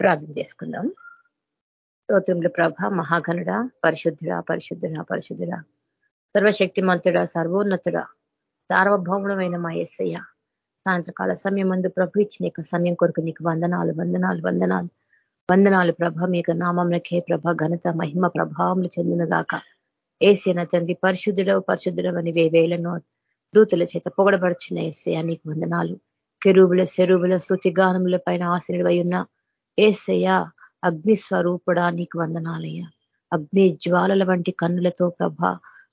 ప్రార్థన చేసుకుందాం స్తోత్రంలో ప్రభ మహాగణుడ పరిశుద్ధుడ పరిశుద్ధుడ పరిశుద్ధుడ సర్వశక్తిమంతుడ సర్వోన్నతుడ సార్వభౌముడమైన మా ఎస్సయ్య సాయంత్రకాల సమయం ముందు ప్రభు ఇచ్చిన సమయం కొరకు నీకు వందనాలు వందనాలు వందనాలు వందనాలు ప్రభ మీకు నామంలకే ప్రభ ఘనత మహిమ ప్రభావములు చెందిన దాకా తండ్రి పరిశుద్ధుడవు పరిశుద్ధుడవు అని వేవేలను దూతుల చేత పొగడబడుచున్న ఏసయ నీకు వందనాలు. కెరువుల శరువుల స్థుతిగానముల పైన ఆశనివై ఉన్న ఏసయ్య అగ్ని స్వరూపుడా నీకు వందనాలయ్యా. అగ్ని జ్వాలల వంటి కన్నులతో ప్రభ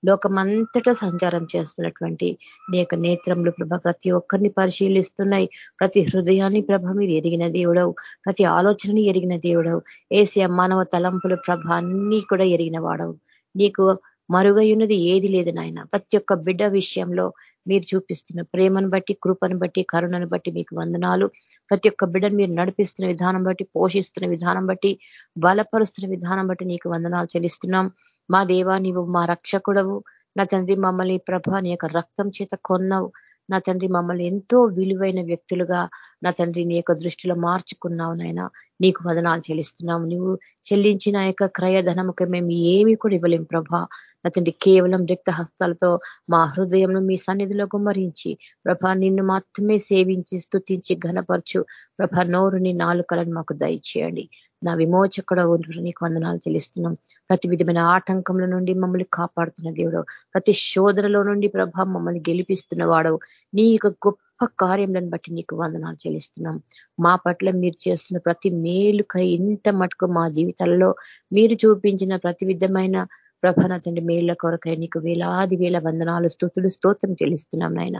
లోకమంతటా సంచారం చేస్తున్నటువంటి నీ యొక్క నేత్రములు ప్రభ ప్రతి ఒక్కరిని పరిశీలిస్తున్నాయి. ప్రతి హృదయాన్ని ప్రభ మీరు ఎరిగిన దేవుడవు. ప్రతి ఆలోచనని ఎరిగిన దేవుడవు. ఏసియ మానవ తలంపులు ప్రభ అన్నీ కూడా ఎరిగిన వాడవు. నీకు మరుగైనది ఏది లేదు నాయన. ప్రతి ఒక్క బిడ్డ విషయంలో మీరు చూపిస్తున్న ప్రేమను బట్టి కృపను బట్టి కరుణను బట్టి మీకు వందనాలు. ప్రతి ఒక్క బిడ్డను మీరు నడిపిస్తున్న విధానం బట్టి పోషిస్తున్న విధానం బట్టి బలపరుస్తున్న విధానం బట్టి నీకు వందనాలు చెల్లిస్తున్నాం. మా దేవా నీవు మా రక్షకుడవు. నా తండ్రి మమ్మల్ని ప్రభ నీ యొక్క రక్తం చేత కొన్నావు. నా తండ్రి మమ్మల్ని ఎంతో విలువైన వ్యక్తులుగా నా తండ్రి నీ యొక్క దృష్టిలో మార్చుకున్నావు నాయన. నీకు వదనాలు చెల్లిస్తున్నాము. నువ్వు చెల్లించిన యొక్క క్రయధనముకి మేము ఏమి కూడా ఇవ్వలేం ప్రభా. నా తండ్రి కేవలం రిక్త హస్తాలతో మా హృదయంను మీ సన్నిధిలో గుమ్మరించి ప్రభా నిన్ను మాత్రమే సేవించి స్థుతించి ఘనపరచు. ప్రభ నోరుని నాలుకలను మాకు దయచేయండి. నా విమోచకుడ నీకు వందనాలు చెల్లిస్తున్నాం. ప్రతి విధమైన ఆటంకముల నుండి మమ్మల్ని కాపాడుతున్న దేవుడు. ప్రతి శోధనలో నుండి ప్రభ మమ్మల్ని గెలిపిస్తున్న వాడవు. నీ యొక్క గొప్ప కార్యములను బట్టి నీకు వందనాలు చెల్లిస్తున్నాం. మా పట్ల మీరు చేస్తున్న ప్రతి మేలుకై ఇంత మటుకు మా జీవితాల్లో మీరు చూపించిన ప్రతి విధమైన ప్రభన తండ్రి మేళ్ళ కొరకై నీకు వేలాది వేల వందనాలు స్థుతులు స్తోత్రం తెలుస్తున్నాం నాయన.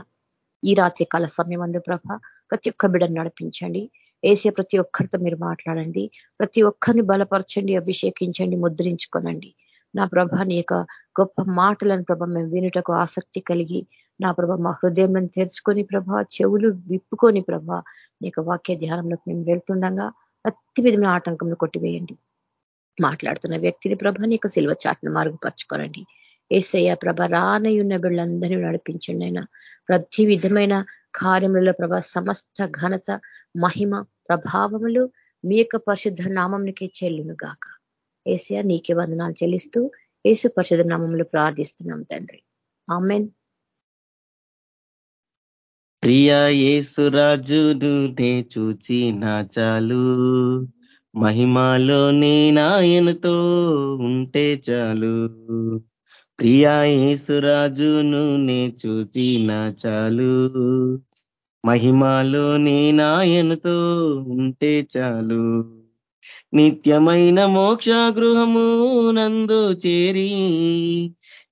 ఈ రాత్రి కాల సమయం అందు ప్రభ ప్రతి ఒక్క బిడను నడిపించండి. వేసే ప్రతి ఒక్కరితో మీరు మాట్లాడండి. ప్రతి ఒక్కరిని బలపరచండి అభిషేకించండి ముద్రించుకోనండి. నా ప్రభ నీ యొక్క గొప్ప మాటలను ప్రభ మేము వినుటకు ఆసక్తి కలిగి నా ప్రభ మా హృదయం తెరుచుకొని ప్రభ చెవులు విప్పుకొని ప్రభ నీ యొక్క వాక్య ధ్యానంలోకి మేము వెళ్తుండగా ప్రతి విధమైన ఆటంకంను కొట్టివేయండి. మాట్లాడుతున్న వ్యక్తిని ప్రభ నీకు సిల్వ చాట్ను మార్గుపరచుకోనండి. ఏసయ్య ప్రభ రానయున్న బిళ్ళందరినీ నడిపించండి అయినా ప్రతి విధమైన కార్యములలో ప్రభ సమస్త ఘనత మహిమ ప్రభావములు మీ యొక్క పరిశుద్ధ నామంకే చెల్లును గాక. ఏసయ నీకే వందనాలు చెల్లిస్తూ ఏసు పరిశుద్ధ నామంలో ప్రార్థిస్తున్నాం తండ్రి. ఆమెన్. ప్రియా ఏసురాజును నే చూచి నా చాలు. మహిమాలో నీ నాయనతో ఉంటే చాలు. ప్రియా ఏసురాజును నే చూచినా చాలు. మహిమాలో నీ నాయనతో ఉంటే చాలు. నిత్యమైన మోక్ష గృహము నందు చేరి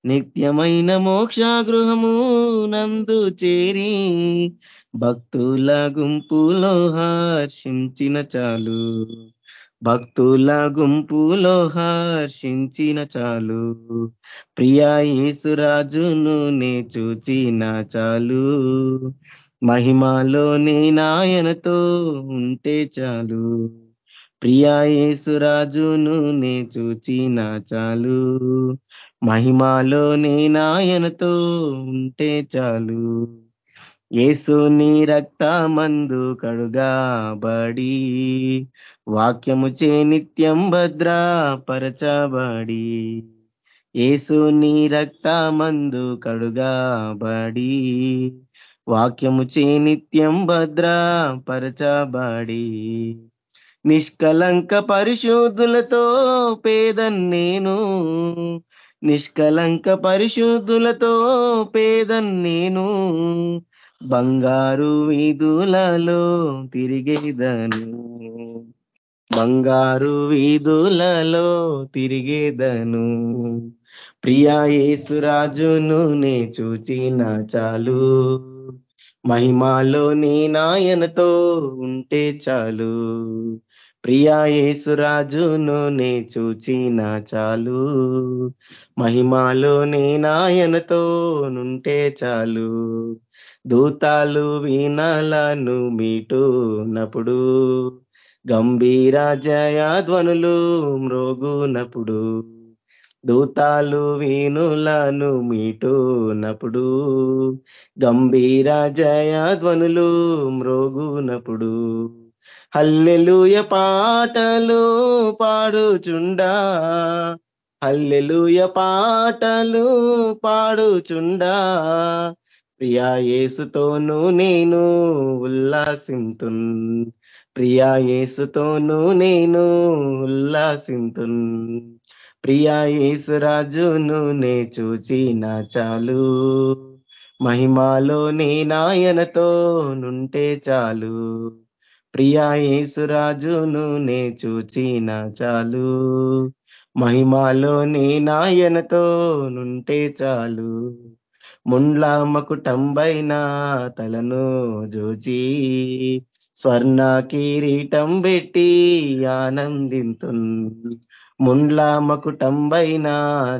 నిత్యమైన మోక్ష గృహము నందు చేరి భక్తుల గుంపులో హర్షించిన చాలు. భక్తుల గుంపులో హర్షించిన చాలు. ప్రియా యేసురాజును నే చూచిన చాలు. మహిమాలో నీ నాయనతో ఉంటే చాలు. ప్రియా యేసురాజును నే చూచిన చాలు. మహిమాలో నీ నాయనతో ఉంటే చాలు. ఏసుని రక్తమందు కడుగాబడి వాక్యము చే నిత్యం భద్రపరచబడి ఏసుని రక్తమందు కడుగాబడి వాక్యము చే నిత్యం భద్ర పరచబడి నిష్కలంక పరిశుద్ధులతో పేదన్నేను నిష్కలంక పరిశుద్ధులతో పేదన్నేను బంగారు వీధులలో తిరిగేదను. బంగారు వీధులలో తిరిగేదను. ప్రియా యేసురాజును నే చూచిన చాలు. మహిమాలో నీ నాయనతో ఉంటే చాలు. ప్రియా యేసురాజును నే చూచిన చాలు. మహిమాలో నీ నాయనతో నుంటే చాలు. దూతాలు వీణాలను మీటూనప్పుడు గంభీర జయాధ్వనులు మ్రోగునప్పుడు దూతాలు వీణులను మీటూనప్పుడు గంభీర జయాధ్వనులు మ్రోగునప్పుడు. హల్లెలుయ పాటలు పాడుచుండా హల్లెలూయ పాటలు పాడుచుండా ప్రియా యేసుతోను నేను ఉల్లాసింతున్. ప్రియా యేసుతోను నేను ఉల్లాసింతున్. ప్రియా యేసురాజును నే చూచిన చాలు. మహిమాలో నీ నాయనతో నుంటే చాలు. ప్రియా యేసురాజును నే చూచిన చాలు. మహిమాలో నీ నాయనతో నుంటే చాలు. ముండ్ల మకుటంబైన తలను జోచి స్వర్ణ కిరీటం పెట్టి ఆనందింతు ముండ్ల మకుటంబైన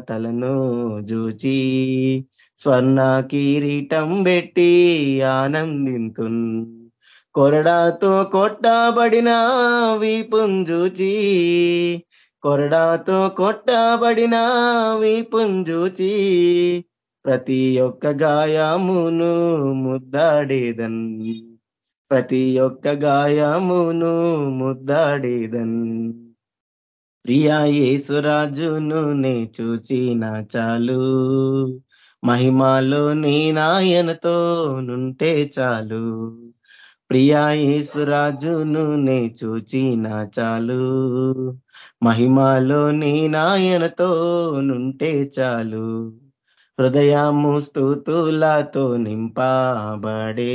తలను జూచి స్వర్ణ కిరీటం పెట్టి ఆనందింతు కొరడాతో కొట్టబడిన వీపుంజూచి కొరడాతో కొట్టబడిన వీపుంజూచి ప్రతి ఒక్క గాయమును ముద్దాడేదన్. ప్రతి ఒక్క గాయమును ముద్దాడేదన్. ప్రియా యేసురాజును నే చూచిన చాలు. మహిమాలో నీ నాయనతో నుంటే చాలు. ప్రియా యేసురాజును నే చూచిన చాలు. మహిమాలో నీ నాయనతో నుంటే చాలు. హృదయము స్థుతులతో నింపబడే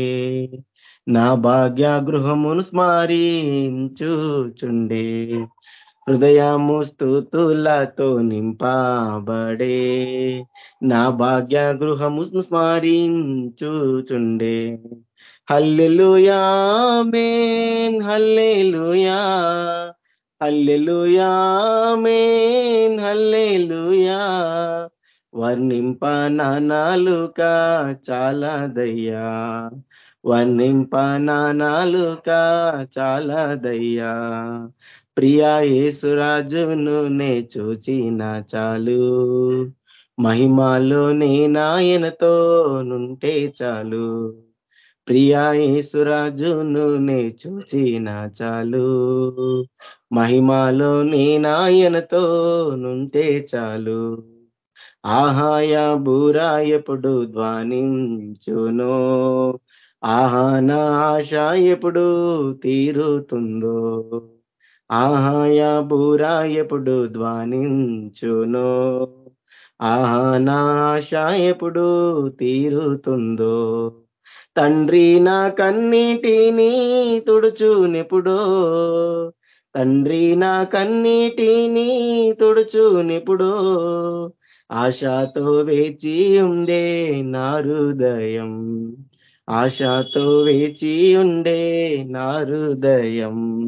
నా భాగ్య గృహమును స్మరించుచుండే. హృదయము స్థుతులతో నింపబడే నా భాగ్య గృహము స్మరించుచుండే. హల్లెలూయా మేన్ హల్లెలూయా హల్లెలుయా మేన్ హల్లెలూయా. వర్ణింప నాలుక చాలదయ్యా. వర్ణింప నాలుక చాలదయ్యా. ప్రియా యేసురాజును నే చూచిన చాలు. మహిమాలో నీ నాయనతో నుంటే చాలు. ప్రియా యేసురాజును నే చూచిన చాలు. మహిమాలో నీ నాయనతో నుంటే చాలు. ఆహాయ బూరా ఎప్పుడు ధ్వనించునో. ఆహా ఆశ ఎప్పుడు తీరుతుందో. ఆహాయ బూరా ఎప్పుడు ధ్వనించునో. ఆహా ఆశ ఎప్పుడు తీరుతుందో. తండ్రి నా కన్నీటిని తుడుచునెప్పుడో తండ్రి నా కన్నీటిని తుడుచునెప్పుడో ఆశతో వేచి ఉండే నా హృదయం ఆశతో వేచి ఉండే నా హృదయం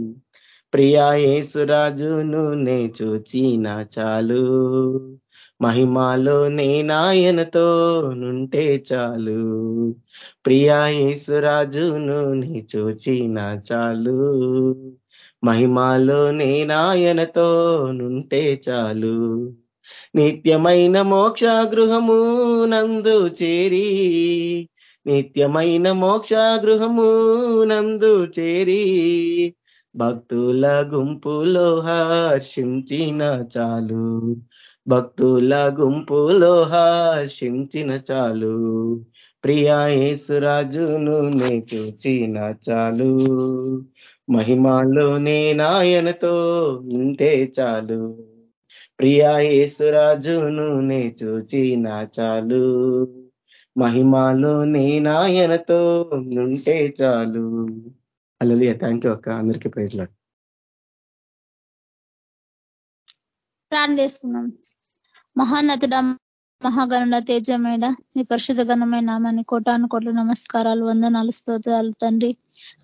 ప్రియా యేసురాజును నే చూచిన చాలు. మహిమాలో నే నాయనతో నుంటే చాలు. ప్రియా యేసురాజును నీ చూచిన చాలు. మహిమాలో నే నాయనతో నుంటే చాలు. నిత్యమైన మోక్ష గృహము నందు చేరి నిత్యమైన మోక్ష గృహము నందు చేరి భక్తుల గుంపులో హర్షించిన చాలు భక్తుల గుంపులో హర్షించిన చాలు ప్రియా యేసురాజును నే చూచిన చాలు. మహిమాలోనే నాయనతో ఉంటే చాలు. ప్రియా యేసురాజును నే చూచిన చాలు. మహిమాలు నీ నాయనతో ఉంటే చాలు. అల్లలియ. థ్యాంక్ యూ అక్క. అందరికీ ప్రైజ్లాడు చేసుకున్నాం మహానతుడ మహాగణుడ తేజమేడ నీ పరిశుద్ధ గణమైన నామాన్ని కోటాను కోట్లు నమస్కారాలు వందనాలు స్తోత్రాలు తండ్రి.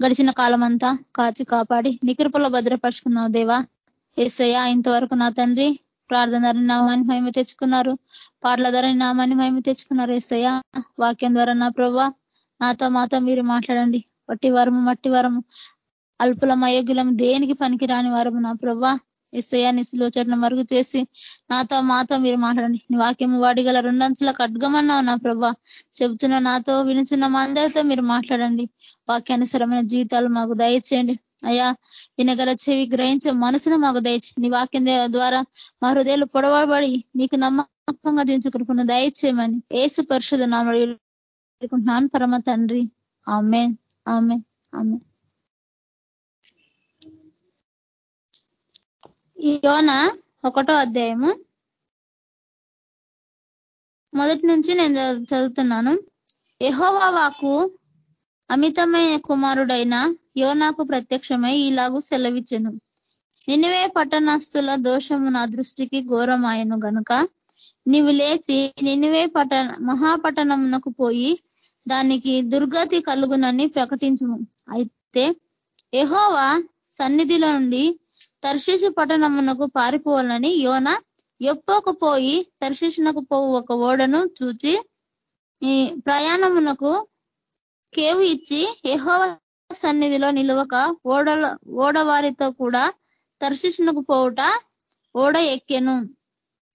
గడిచిన కాలం అంతా కాచి కాపాడి నికృపలో భద్రపరుచుకున్నావు దేవా. ఏసయ్య ఇంతవరకు నా తండ్రి ప్రార్థన ద్వారా నామాన్ని మహిమ తెచ్చుకున్నారు. పాటల ద్వారా నామాన్ని మహిమ తెచ్చుకున్నారు. ఏసయ్య వాక్యం ద్వారా నా ప్రభా నాతో మాతో మీరు మాట్లాడండి. వట్టి వరము మట్టి వరము అల్పులం అయోగ్యులం దేనికి పనికి రాని వరము నా ప్రభా ఎస్ఐయా నిసులో మరుగు చేసి నాతో మాతో మీరు మాట్లాడండి. నీ వాక్యము వాడిగల రెండంచుల ఖడ్గమన్నావు నా ప్రభా చెబుతున్న నాతో వినుచున్న మా అందరితో మీరు మాట్లాడండి. వాక్యానుసరమైన జీవితాలు మాకు దయచేయండి. అయ్యా వినగల చెవి గ్రహించే మనసును మాకు దయచేయండి నీ వాక్యం ద్వారా మా హృదయాలు పొడవబడి నీకు నమ్మకంగా జీవించుకున్న దయచేయమని ఏసు పరిశుధ నామడుకుంటున్నాను పరమ తండ్రి. ఆమె ఆమె ఆమె యోన ఒకటో అధ్యాయము. మొదటి నుంచి నేను చదువుతున్నాను. యహోవా వాకు అమితమైన కుమారుడైన యోనాకు ప్రత్యక్షమై ఇలాగూ సెలవిచ్చెను. నినివే పట్టణస్తుల దోషము నా దృష్టికి ఘోరమాయను గనుక నీవు లేచి నినివే పట్టణ మహాపట్టణమునకు పోయి దానికి దుర్గతి కలుగునని ప్రకటించుము. అయితే ఎహోవా సన్నిధిలో నుండి తర్శిషు పట్టణమునకు పారిపోవాలని యోన ఎప్పకు పోయి తర్శిషునకు పోవు ఒక ఓడను చూచి ప్రయాణమునకు కేవు ఇచ్చి ఎహోవా సన్నిధిలో నిలవక ఓడల ఓడవారితో కూడా తర్శిష్ణకు పోవుట ఓడ ఎక్కెను.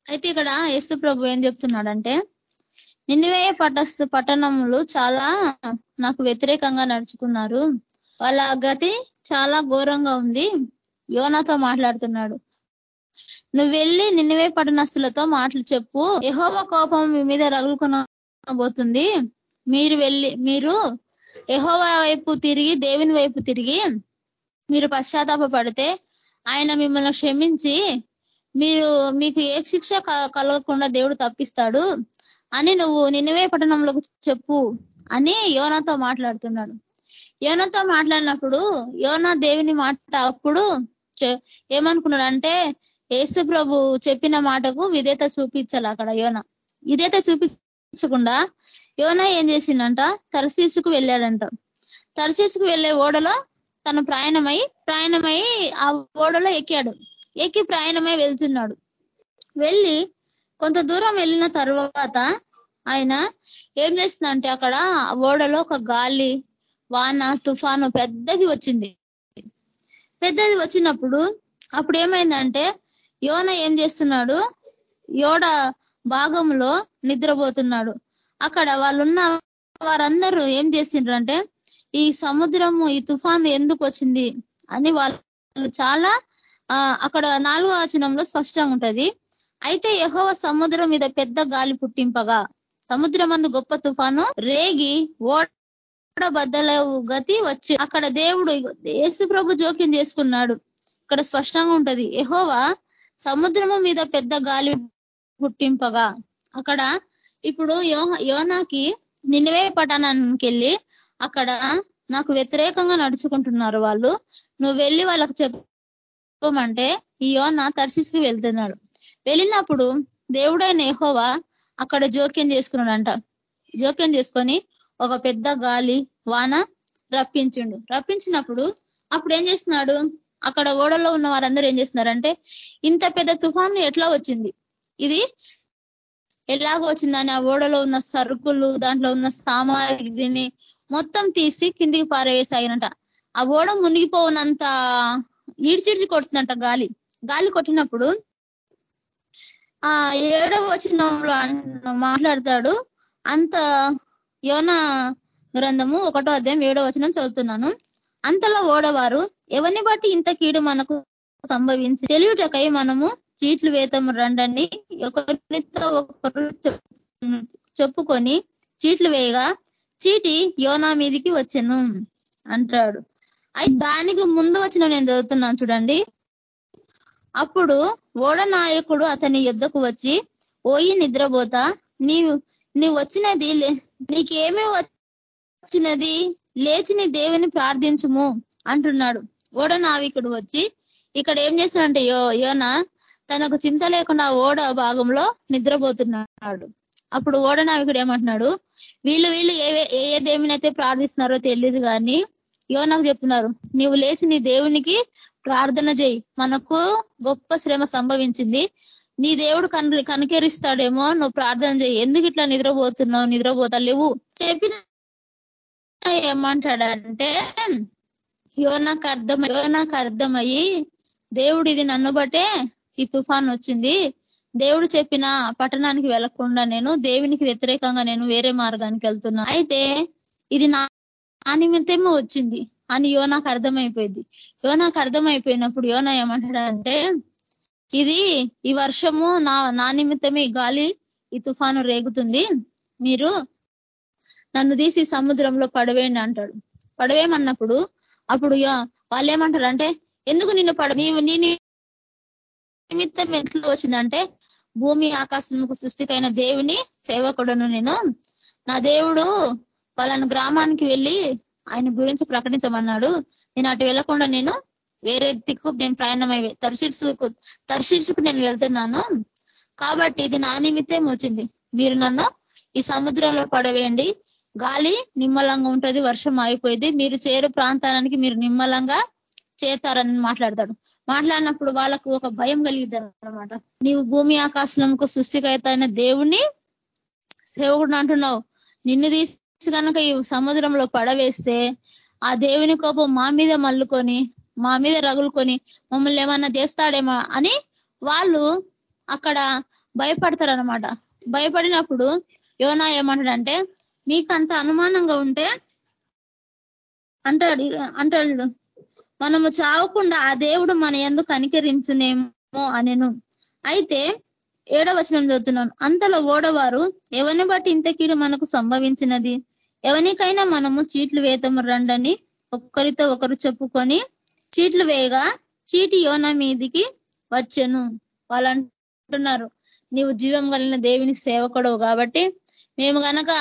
అయితే ఇక్కడ యేసు ప్రభు ఏం చెప్తున్నాడంటే నిన్నవేయ పట్టస్తు పట్టణములు చాలా నాకు వ్యతిరేకంగా నడుచుకున్నారు. వాళ్ళ గతి చాలా ఘోరంగా ఉంది. యోనాతో మాట్లాడుతున్నాడు. నువ్వు వెళ్ళి నిన్నవే పట్టణస్తులతో మాటలు చెప్పు. యహోవ కోపం మీ మీద రగులుకొనబోతుంది. మీరు వెళ్ళి మీరు యహోవ వైపు తిరిగి దేవుని వైపు తిరిగి మీరు పశ్చాత్తాప పడితే ఆయన మిమ్మల్ని క్షమించి మీరు మీకు ఏ శిక్ష కలగకుండా దేవుడు తప్పిస్తాడు అని నువ్వు నిన్నవే పట్టణంలోకి చెప్పు అని యోనతో మాట్లాడుతున్నాడు. యోనతో మాట్లాడినప్పుడు యోన దేవుని మాట అప్పుడు ఏమనుకున్నాడు అంటే యేసు ప్రభు చెప్పిన మాటకు విధేత చూపించాలి అక్కడ యోన. విధేత చూపించకుండా యోనా ఏం చేసిండంట? తరశీసుకు వెళ్ళాడంట. తరశీసుకు వెళ్ళే ఓడలో తను ప్రయాణమై ప్రయాణమై ఆ ఓడలో ఎక్కాడు. ఎక్కి ప్రయాణమై వెళ్తున్నాడు. వెళ్ళి కొంత దూరం వెళ్ళిన తర్వాత ఆయన ఏం చేస్తుందంటే అక్కడ ఓడలో ఒక గాలి వాన తుఫాను పెద్దది వచ్చింది. పెద్దది వచ్చినప్పుడు అప్పుడు ఏమైందంటే యోన ఏం చేస్తున్నాడు? యోడ భాగంలో నిద్రపోతున్నాడు. అక్కడ వాళ్ళున్న వారందరూ ఏం చేసిండ్రు అంటే ఈ సముద్రము ఈ తుఫాను ఎందుకు వచ్చింది అని వాళ్ళు చాలా అక్కడ నాలుగో వచనంలో స్పష్టంగా ఉంటది. అయితే యహోవ సముద్రం మీద పెద్ద గాలి పుట్టింపగా సముద్రమందు గొప్ప తుఫాను రేగి ఓడ బద్దల గతి వచ్చి అక్కడ దేవుడు యేసు ప్రభు జోక్యం చేసుకున్నాడు. ఇక్కడ స్పష్టంగా ఉంటది. యహోవా సముద్రము మీద పెద్ద గాలి పుట్టింపగా అక్కడ ఇప్పుడు యోనాకి నిన్నవే పట్టణానికి వెళ్ళి అక్కడ నాకు వ్యతిరేకంగా నడుచుకుంటున్నారు వాళ్ళు. నువ్వు వెళ్ళి వాళ్ళకి చెప్పమంటే ఈ యోన తర్శిస్కి వెళ్తున్నాడు. వెళ్ళినప్పుడు దేవుడైన ఎహోవా అక్కడ జోక్యం చేసుకున్నాడంట. జోక్యం చేసుకొని ఒక పెద్ద గాలి వాన రప్పించిండు. రప్పించినప్పుడు అప్పుడు ఏం చేస్తున్నాడు? అక్కడ ఓడలో ఉన్న వారందరూ ఏం చేస్తున్నారంటే ఇంత పెద్ద తుఫాను ఎట్లా వచ్చింది? ఇది ఎలాగొచ్చిందని ఆ ఓడలో ఉన్న సరుకులు దాంట్లో ఉన్న సామాగ్రిని మొత్తం తీసి కిందికి పారవేసాగినంట ఆ ఓడ మునిగిపోనంత ఈడ్చిడ్చి కొడుతుందంట గాలి. గాలి కొట్టినప్పుడు ఆ ఏడవ వచనంలో మాట్లాడతాడు. అంత యోన గ్రంథము ఒకటో అధ్యాయం ఏడవ వచనం చదువుతున్నాను. అంతలో ఓడవారు ఎవరిని బట్టి ఇంత కీడు మనకు సంభవించి తెలియటకై మనము చీట్లు వేతము రండండి. ఒకరితో ఒకరు చెప్పుకొని చీట్లు వేయగా చీటి యోనా మీదికి వచ్చాను అంటాడు. దానికి ముందు వచ్చిన నేను చదువుతున్నాను చూడండి. అప్పుడు ఓడ నాయకుడు అతని యుద్ధకు వచ్చి ఓయి నిద్రపోతా నీవు నీవు వచ్చినది నీకేమి వచ్చినది? లేచి నీ దేవుని ప్రార్థించుము అంటున్నాడు. ఓడ నావికుడు వచ్చి ఇక్కడ ఏం చేస్తున్నాడంటే యో యోన తనకు చింత లేకుండా ఓడ భాగంలో నిద్రపోతున్నాడు. అప్పుడు ఓడ నావికుడు ఏమంటున్నాడు? వీళ్ళు వీళ్ళు ఏ ఏ దేవుని ప్రార్థిస్తున్నారో తెలియదు కానీ యోనకు చెప్తున్నారు నీవు లేచి నీ దేవునికి ప్రార్థన చేయి. మనకు గొప్ప శ్రమ సంభవించింది. నీ దేవుడు కను కనుకరిస్తాడేమో నువ్వు ప్రార్థన చేయి. ఎందుకు ఇట్లా నిద్రపోతున్నావు? నిద్రపోతా లేవు. చెప్పిన ఏమంటాడంటే యోనకు అర్థం యోనకు అర్థమయ్యి దేవుడు ఇది నన్ను బట్టే ఈ తుఫాన్ వచ్చింది. దేవుడు చెప్పిన పట్టణానికి వెళ్ళకుండా నేను దేవునికి వ్యతిరేకంగా నేను వేరే మార్గానికి వెళ్తున్నా. అయితే ఇది నా నిమిత్తమే వచ్చింది. అని యోనాకు అర్థమైపోయింది. యోనాకు అర్థమైపోయినప్పుడు యోనా ఏమంటాడంటే ఇది ఈ వర్షము నా నా నిమిత్తమే గాలి ఈ తుఫాను రేగుతుంది. మీరు నన్ను తీసి సముద్రంలో పడవేయండి అంటాడు. పడవేయమన్నప్పుడు అప్పుడు వాళ్ళు ఏమంటారు అంటే ఎందుకు నిన్ను పడ నీవు నీ నిమిత్తం ఎట్లా వచ్చిందంటే భూమి ఆకాశముకు సృష్టికైన దేవుని సేవకుడను నేను. నా దేవుడు వాళ్ళను గ్రామానికి వెళ్ళి ఆయన గురించి ప్రకటించమన్నాడు. నేను అటు వెళ్ళకుండా నేను వేరే దిక్కు నేను ప్రయాణమై తర్షిడ్సుకు తర్షిడ్సుకు నేను వెళ్తున్నాను. కాబట్టి ఇది నా నిమిత్తం వచ్చింది. మీరు నన్ను ఈ సముద్రంలో పడవేయండి. గాలి నిమ్మలంగా ఉంటుంది వర్షం ఆగిపోయింది. మీరు చేరు ప్రాంతానికి మీరు నిమ్మలంగా చేతారని మాట్లాడతాడు. మాట్లాడినప్పుడు వాళ్ళకు ఒక భయం కలిగిద్దారు అనమాట నీవు భూమి ఆకాశంకు సృష్టికైతే దేవుణ్ణి సేవకుడు అంటున్నావు. నిన్ను తీసి కనుక ఈ సముద్రంలో పడవేస్తే ఆ దేవుని కోపం మా మీద మల్లుకొని మా మీద రగులుకొని మమ్మల్ని ఏమన్నా చేస్తాడేమో అని వాళ్ళు అక్కడ భయపడతారనమాట భయపడినప్పుడు యోనా ఏమంటాడంటే మీకు అంత అనుమానంగా ఉంటే అంటాడు అంటాడు మనము చావకుండా ఆ దేవుడు మన ఎందుకు కనికరించునేమో అనెను. అయితే ఏడవచనం చదువుతున్నాను. అంతలో ఓడవారు ఎవరిని బట్టి ఇంత కీడు మనకు సంభవించినది? ఎవరికైనా మనము చీట్లు వేతము రండని ఒక్కరితో ఒకరు చెప్పుకొని చీట్లు వేయగా చీటి యోన మీదికి వచ్చెను. వాళ్ళు అంటున్నారు నీవు జీవం కలిగిన దేవుని సేవకుడవు కాబట్టి మేము గనక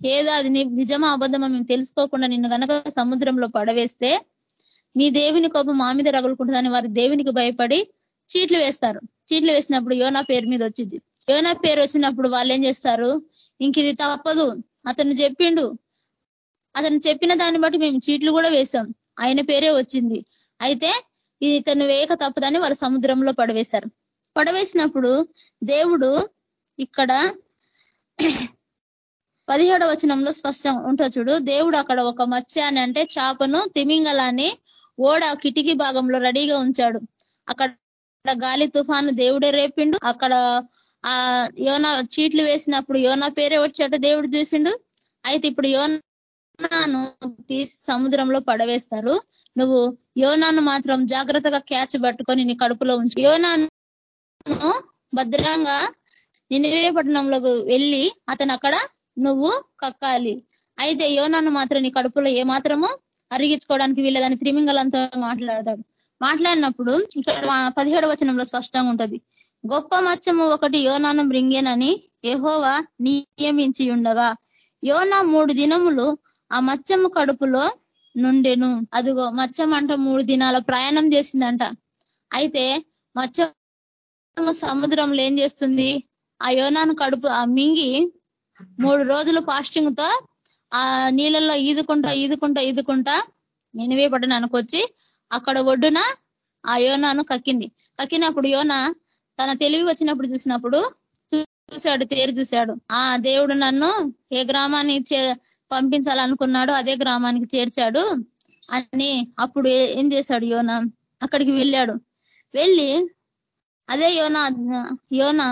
ఏదో అది నిజమా అబద్ధమా మేము తెలుసుకోకుండా నిన్ను గనక సముద్రంలో పడవేస్తే మీ దేవుని కోపం మా మీద రగులుకుంటుందని వారి దేవునికి భయపడి చీట్లు వేస్తారు. చీట్లు వేసినప్పుడు యోనా పేరు మీద వచ్చింది. యోనా పేరు వచ్చినప్పుడు వాళ్ళు ఏం చేస్తారు? ఇంక ఇది తప్పదు. అతను చెప్పిండు. అతను చెప్పిన దాన్ని బట్టి మేము చీట్లు కూడా వేసాం ఆయన పేరే వచ్చింది. అయితే ఇది ఇతను వేయక తప్పదని వారు సముద్రంలో పడవేశారు. పడవేసినప్పుడు దేవుడు ఇక్కడ పదిహేడవ వచనంలో స్పష్టం ఉంటుంది చూడు. దేవుడు అక్కడ ఒక మత్స్య అని అంటే చేపను తిమింగలాన్ని ఓడ కిటికీ భాగంలో రెడీగా ఉంచాడు. అక్కడ గాలి తుఫాను దేవుడే రేపిండు. అక్కడ ఆ యోన చీట్లు వేసినప్పుడు యోనా పేరే వచ్చాట దేవుడు చూసిండు. అయితే ఇప్పుడు యోనాను తీసి సముద్రంలో పడవేస్తారు. నువ్వు యోనాను మాత్రం జాగ్రత్తగా క్యాచ్ పట్టుకొని నీ కడుపులో ఉంచి. యోనాను భద్రంగా నినివే పట్టణంలోకి వెళ్ళి అతను అక్కడ నువ్వు కక్కాలి. అయితే యోనాను మాత్రం నీ కడుపులో ఏమాత్రము అరిగించుకోవడానికి వీళ్ళదని త్రిమింగలంతో మాట్లాడతాడు. మాట్లాడినప్పుడు ఇక్కడ పదిహేడు వచనంలో స్పష్టంగా ఉంటది. గొప్ప మత్స్యము ఒకటి యోనాను మృంగేనని యహోవా నియమించి ఉండగా యోనా మూడు దినములు ఆ మత్స్యము కడుపులో నుండెను. అదిగో మత్స్యం అంట మూడు దినాల ప్రయాణం చేసిందంట. అయితే మత్స్యము సముద్రంలో ఏం చేస్తుంది? ఆ యోనాను కడుపు ఆ మింగి మూడు రోజులు ఫాస్టింగ్తో ఆ నీళ్ళల్లో ఈదుకుంటా ఈదుకుంటా ఈదుకుంటా నినివే పట్టణానికి వచ్చి అక్కడ ఒడ్డున ఆ యోనాను కక్కింది. కక్కినప్పుడు యోన తన తెలివి వచ్చినప్పుడు చూసినప్పుడు చూశాడు తేరు చూశాడు. ఆ దేవుడు నన్ను ఏ గ్రామానికి పంపించాలనుకున్నాడో అదే గ్రామానికి చేర్చాడు అని అప్పుడు ఏం చేశాడు యోన? అక్కడికి వెళ్ళాడు. వెళ్ళి అదే యోన యోన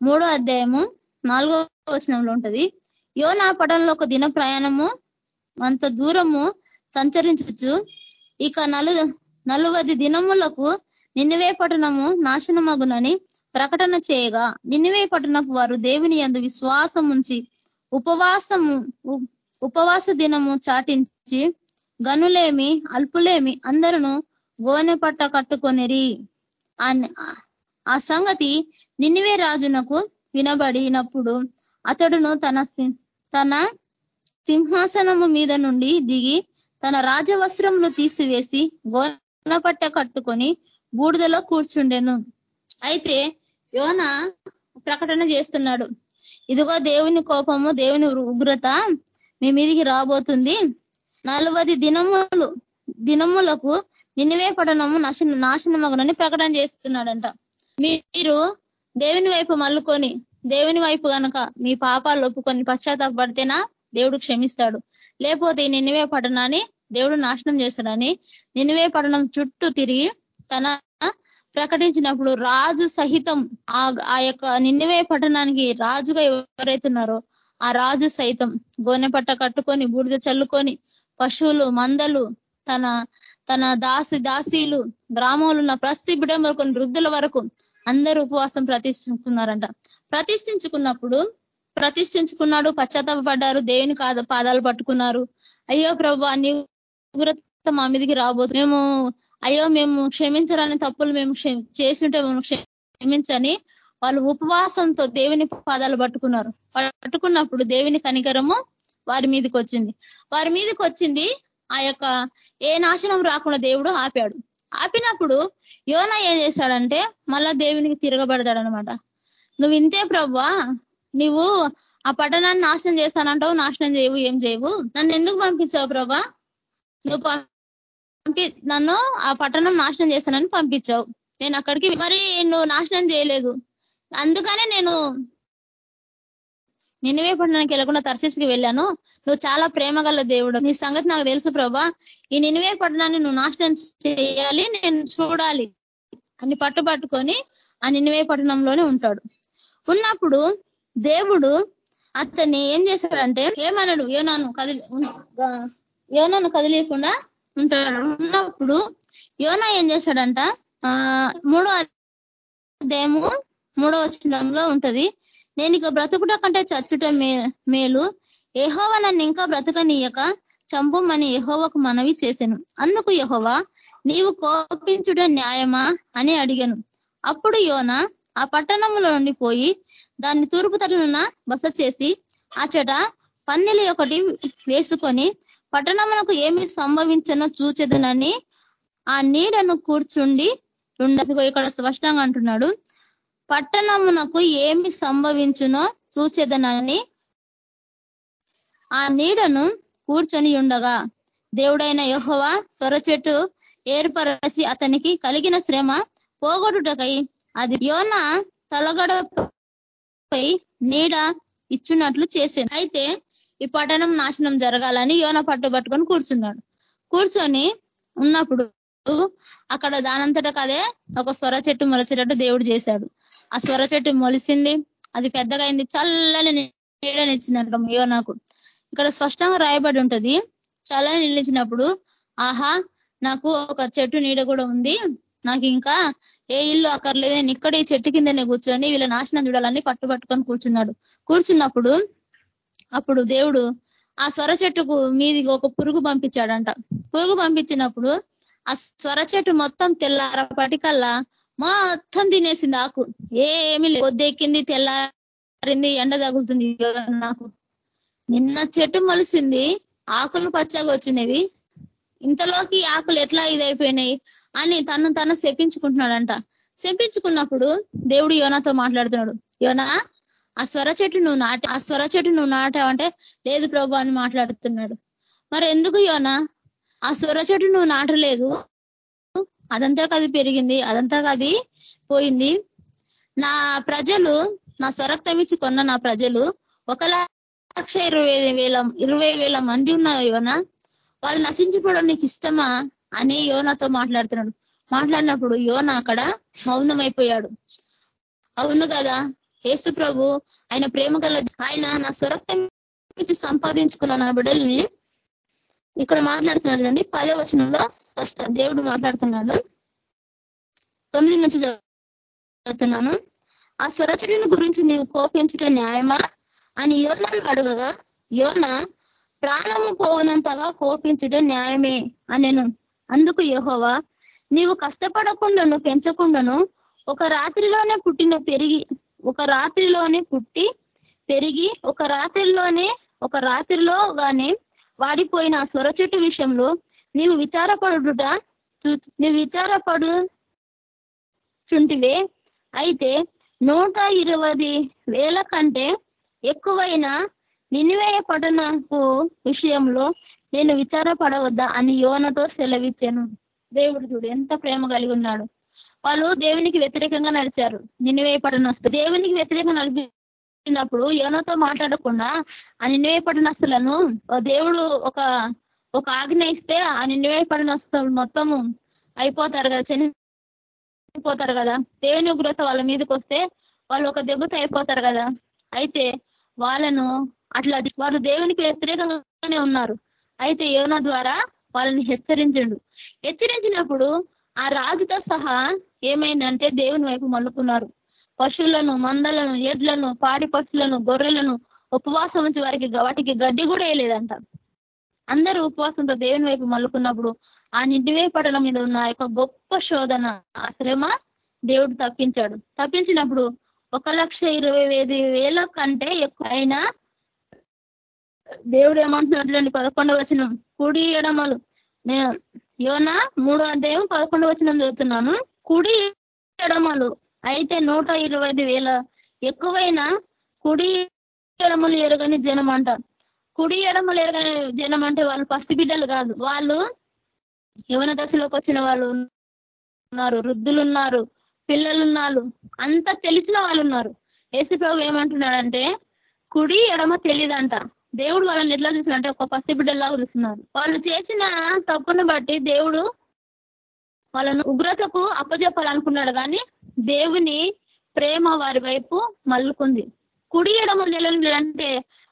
మూడో అధ్యాయము నాలుగో వచనంలో ఉంటది. యోనా పటంలో ఒక దిన ప్రయాణము అంత దూరము సంచరించచ్చు ఇక నలు నలువది దినములకు నిన్నవే పట్టణము నాశనమగునని ప్రకటన చేయగా నిన్నవే పట్టణపు వారు దేవుని అందు విశ్వాసం ఉంచి ఉపవాసము ఉపవాస దినము చాటించి గనులేమి అల్పులేమి అందరూ గోనె పట్ట కట్టుకొనిరి. ఆ సంగతి నిన్నవే రాజునకు వినబడినప్పుడు అతడును తన తన సింహాసనము మీద నుండి దిగి తన రాజవస్త్రములు తీసివేసి గోనపట్ట కట్టుకొని బూడిదలో కూర్చుండెను. అయితే యోన ప్రకటన చేస్తున్నాడు. ఇదిగో దేవుని కోపము దేవుని ఉగ్రత మీ మీదికి రాబోతుంది. నలవది దినములు దినములకు నిన్నవే పట్టణము నశ నాశనమగునని ప్రకటన చేస్తున్నాడంట. మీరు దేవుని వైపు మల్లుకొని దేవుని వైపు కనుక మీ పాపాలు ఒప్పుకొని పశ్చాత్తాపడితేనా దేవుడు క్షమిస్తాడు. లేకపోతే నిన్నవే పట్టణాన్ని దేవుడు నాశనం చేస్తాడని నిన్నవే పట్టణం చుట్టూ తిరిగి తన ప్రకటించినప్పుడు రాజు సహితం ఆ యొక్క నిన్నవే పట్టణానికి రాజుగా ఎవరైతున్నారో ఆ రాజు సైతం గోనె పట్ట కట్టుకొని బూడిద చల్లుకొని పశువులు మందలు తన తన దాసి దాసీలు గ్రామంలో ఉన్న ప్రతి బిడమ కొన్ని వృద్ధుల వరకు అందరూ ఉపవాసం ప్రతిష్ఠించుకున్నారంట. ప్రతిష్ఠించుకున్నప్పుడు ప్రతిష్ఠించుకున్నాడు పశ్చాత్తాపడ్డారు దేవుని పాదాలు పట్టుకున్నారు. అయ్యో ప్రభా నీ ఉగ్రత మా మీదకి రాబోతు మేము అయ్యో మేము క్షమించరాని తప్పులు మేము చేసింటే మేము క్షమించని వాళ్ళు ఉపవాసంతో దేవుని పాదాలు పట్టుకున్నారు. పట్టుకున్నప్పుడు దేవుని కనికరము వారి మీదకి వచ్చింది. వారి మీదకి వచ్చింది ఆ యొక్క ఏ నాశనం రాకుండా దేవుడు ఆపాడు. ఆపినప్పుడు యోన ఏం చేశాడంటే మళ్ళా దేవునికి తిరగబడతాడనమాట నువ్వు ఇంతే ప్రభా నువ్వు ఆ పట్టణాన్ని నాశనం చేస్తానంటావు నాశనం చేయవు ఏం చేయవు. నన్ను ఎందుకు పంపించావు ప్రభా నువ్వు పంపి నన్ను ఆ పట్టణం నాశనం చేస్తానని పంపించావు. నేను అక్కడికి మరి నువ్వు నాశనం చేయలేదు. అందుకనే నేను నిన్నవే పట్టణానికి వెళ్ళకుండా తర్శీస్కి వెళ్ళాను. నువ్వు చాలా ప్రేమ గల దేవుడు. నీ సంగతి నాకు తెలుసు ప్రభా ఈ నిన్నవే పట్టణాన్ని నువ్వు నాశనం చేయాలి నేను చూడాలి. అని పట్టుబట్టుకొని ఆ నిన్నవే పట్టణంలోనే ఉంటాడు. ఉన్నప్పుడు దేవుడు అతన్ని ఏం చేశాడంటే ఏమన్నాడు యోనాను కదిలి యోనాను కదిలియకుండా ఉంటాడు. ఉన్నప్పుడు యోనా ఏం చేశాడంట ఆ మూడో అధ్యాయము మూడో వచనంలో ఉంటది నేను ఇక బ్రతుకుట కంటే చచ్చుట మేలు. ఏహోవ నన్ను ఇంకా బ్రతకనీయక చంపుమని యహోవకు మనవి చేశాను. అందుకు యహోవా నీవు కోపించుట న్యాయమా అని అడిగాను. అప్పుడు యోన ఆ పట్టణంలో నుండి పోయి దాన్ని తూర్పు తరనున బస చేసి అచట పందిలి ఒకటి వేసుకొని పట్టణమునకు ఏమి సంభవించనో చూచెదనని ఆ నీడను కూర్చుండి ఉండదు ఇక్కడ స్పష్టంగా అంటున్నాడు. పట్టణమునకు ఏమి సంభవించునో చూచెదనని ఆ నీడను కూర్చొని ఉండగా దేవుడైన యహోవ సొర చెట్టు ఏర్పరచి అతనికి కలిగిన శ్రమ పోగొట్టుటకై అది యోన తలగడపై నీడ ఇచ్చినట్లు చేసింది అయితే ఈ పట్టణం నాశనం జరగాలని యోన పట్టు పట్టుకొని కూర్చున్నాడు. కూర్చొని ఉన్నప్పుడు అక్కడ దానంతట కదే ఒక స్వర చెట్టు మొలిచేటట్టు దేవుడు చేశాడు. ఆ స్వర చెట్టు మొలిసింది అది పెద్దగా అయింది చల్లని నీడనిచ్చిందంట యోనాకు. ఇక్కడ స్పష్టంగా రాయబడి ఉంటది చల్లని నిలిచినప్పుడు ఆహా నాకు ఒక చెట్టు నీడ కూడా ఉంది నాకు ఇంకా ఏ ఇల్లు అక్కర్లేదు నేను ఇక్కడ ఈ చెట్టు కిందనే కూర్చొని వీళ్ళ నాశనం చూడాలని పట్టుబట్టుకొని కూర్చున్నాడు. కూర్చున్నప్పుడు అప్పుడు దేవుడు ఆ స్వర చెట్టుకు మీది ఒక పురుగు పంపించాడంట. పురుగు పంపించినప్పుడు ఆ స్వర చెట్టు మొత్తం తెల్లారపటికల్లా మొత్తం తినేసింది ఆకు. ఏమి కొద్దెక్కింది తెల్లారింది ఎండ తగులుతుంది నాకు. నిన్న చెట్టు మొలిసింది ఆకులు పచ్చగా వచ్చినవి. ఇంతలోకి ఆకులు ఎట్లా ఇదైపోయినాయి? అని తను తను శపించుకుంటున్నాడంట. శపించుకున్నప్పుడు దేవుడు యోనాతో మాట్లాడుతున్నాడు. యోనా ఆ స్వర చెట్టు నువ్వు నాటే ఆ స్వర చెట్టు నువ్వు నాటావంటే లేదు ప్రభు అని మాట్లాడుతున్నాడు. మరి ఎందుకు యోనా? ఆ స్వర చెట్టు నువ్వు నాటలేదు. అదంతా అది పెరిగింది అదంతా అది పోయింది. నా ప్రజలు నా స్వరక్తం ఇచ్చి కొన్న నా ప్రజలు ఒక లక్ష ఇరవై వేల ఇరవై వేల మంది ఉన్నారు యోనా. వాళ్ళు నశించిపోవడం నీకు ఇష్టమా? అని యోనతో మాట్లాడుతున్నాడు. మాట్లాడినప్పుడు యోన అక్కడ మౌనమైపోయాడు. అవును కదా యేసు ప్రభు ఆయన ప్రేమ గల ఆయన నా స్వరక్తం ఇచ్చి సంపాదించుకున్న నా బిడ్డల్ని ఇక్కడ మాట్లాడుతున్నాడు అండి పదో వచనంలో దేవుడు మాట్లాడుతున్నాడు. తొమ్మిది నుంచి చదువుతున్నాను. ఆ స్వరచుడిని గురించి నీవు కోపించుట న్యాయమా? అని యోనను అడుగగా యోన ప్రాణము పోవునంతగా కోపించుట న్యాయమే అనేను. అందుకు యహోవా నీవు కష్టపడకుండాను పెంచకుండాను ఒక రాత్రిలోనే పుట్టిన పెరిగి ఒక రాత్రిలోనే పుట్టి పెరిగి ఒక రాత్రిలోనే ఒక రాత్రిలో గానే వాడిపోయిన స్వర చెట్టు విషయంలో నీవు విచారపడుట నీవు విచారపడు చుంటివే అయితే నూట ఇరవై వేల కంటే ఎక్కువైన నినివేయ పట్టణపు విషయంలో నేను విచారపడవద్దా అని యోనతో సెలవిచ్చాను. దేవుడు చూడు ఎంత ప్రేమ కలిగి ఉన్నాడు. వాళ్ళు దేవునికి వ్యతిరేకంగా నడిచారు. నినివేయ పట్టణస్తు దేవునికి వ్యతిరేకంగా నడిపినప్పుడు యోనతో మాట్లాడకుండా ఆ నినివేయ పట్టణస్తులను దేవుడు ఒక ఒక ఆజ్ఞ ఇస్తే ఆ నినివేయ పట్టణస్తులు మొత్తము అయిపోతారు కదా చనిపోతారు కదా. దేవుని ఉగ్రత వాళ్ళ మీదకి వస్తే వాళ్ళు ఒక దెబ్బత అయిపోతారు కదా. అయితే వాళ్ళను అట్లా వాళ్ళు దేవునికి వ్యతిరేకంగానే ఉన్నారు. అయితే యోన ద్వారా వాళ్ళని హెచ్చరించండు. హెచ్చరించినప్పుడు ఆ రాజుతో సహా ఏమైందంటే దేవుని వైపు మల్లుకున్నారు పశువులను మందలను ఎడ్లను పాడి పశువులను గొర్రెలను ఉపవాసం ఉంచి వారికి వాటికి గడ్డి కూడా వేయలేదంట. అందరూ ఉపవాసంతో దేవుని వైపు మల్లుకున్నప్పుడు ఆ నిండివే పట్టణం మీద ఉన్న యొక్క గొప్ప శోధన ఆ శ్రమ దేవుడు తప్పించాడు. తప్పించినప్పుడు ఒక లక్ష ఇరవై ఐదు వేల కంటే ఎక్కువ అయినా దేవుడు ఏమంటున్నాడు పదకొండవ వచనం. కుడి ఎడమలు. నేను యోనా మూడో అధ్యాయం పదకొండవ వచనం చదువుతున్నాను. కుడి ఎడమలు. అయితే నూట ఇరవై ఐదు వేల. ఎక్కువైన కుడి ఎడమలు ఎరగని జనం అంట. కుడి ఎడమలు ఎరగని జనం అంటే వాళ్ళు పసి బిడ్డలు కాదు. వాళ్ళు యవన దశలోకి వచ్చిన వాళ్ళు ఉన్నారు. వృద్ధులు ఉన్నారు పిల్లలు ఉన్నారు అంతా తెలిసిన వాళ్ళు ఉన్నారు. యేసు ప్రభు ఏమంటున్నాడంటే కుడి ఎడమ తెలియదంట. దేవుడు వాళ్ళని ఎట్లా చూసినంటే ఒక పసి బిడ్డలాగా చూస్తున్నారు వాళ్ళు చేసిన తప్పును బట్టి దేవుడు వాళ్ళను ఉగ్రతకు అప్పజెప్పాలనుకున్నాడు కానీ దేవుని ప్రేమ వారి వైపు మల్లుకుంది కుడి ఎడమ నిలని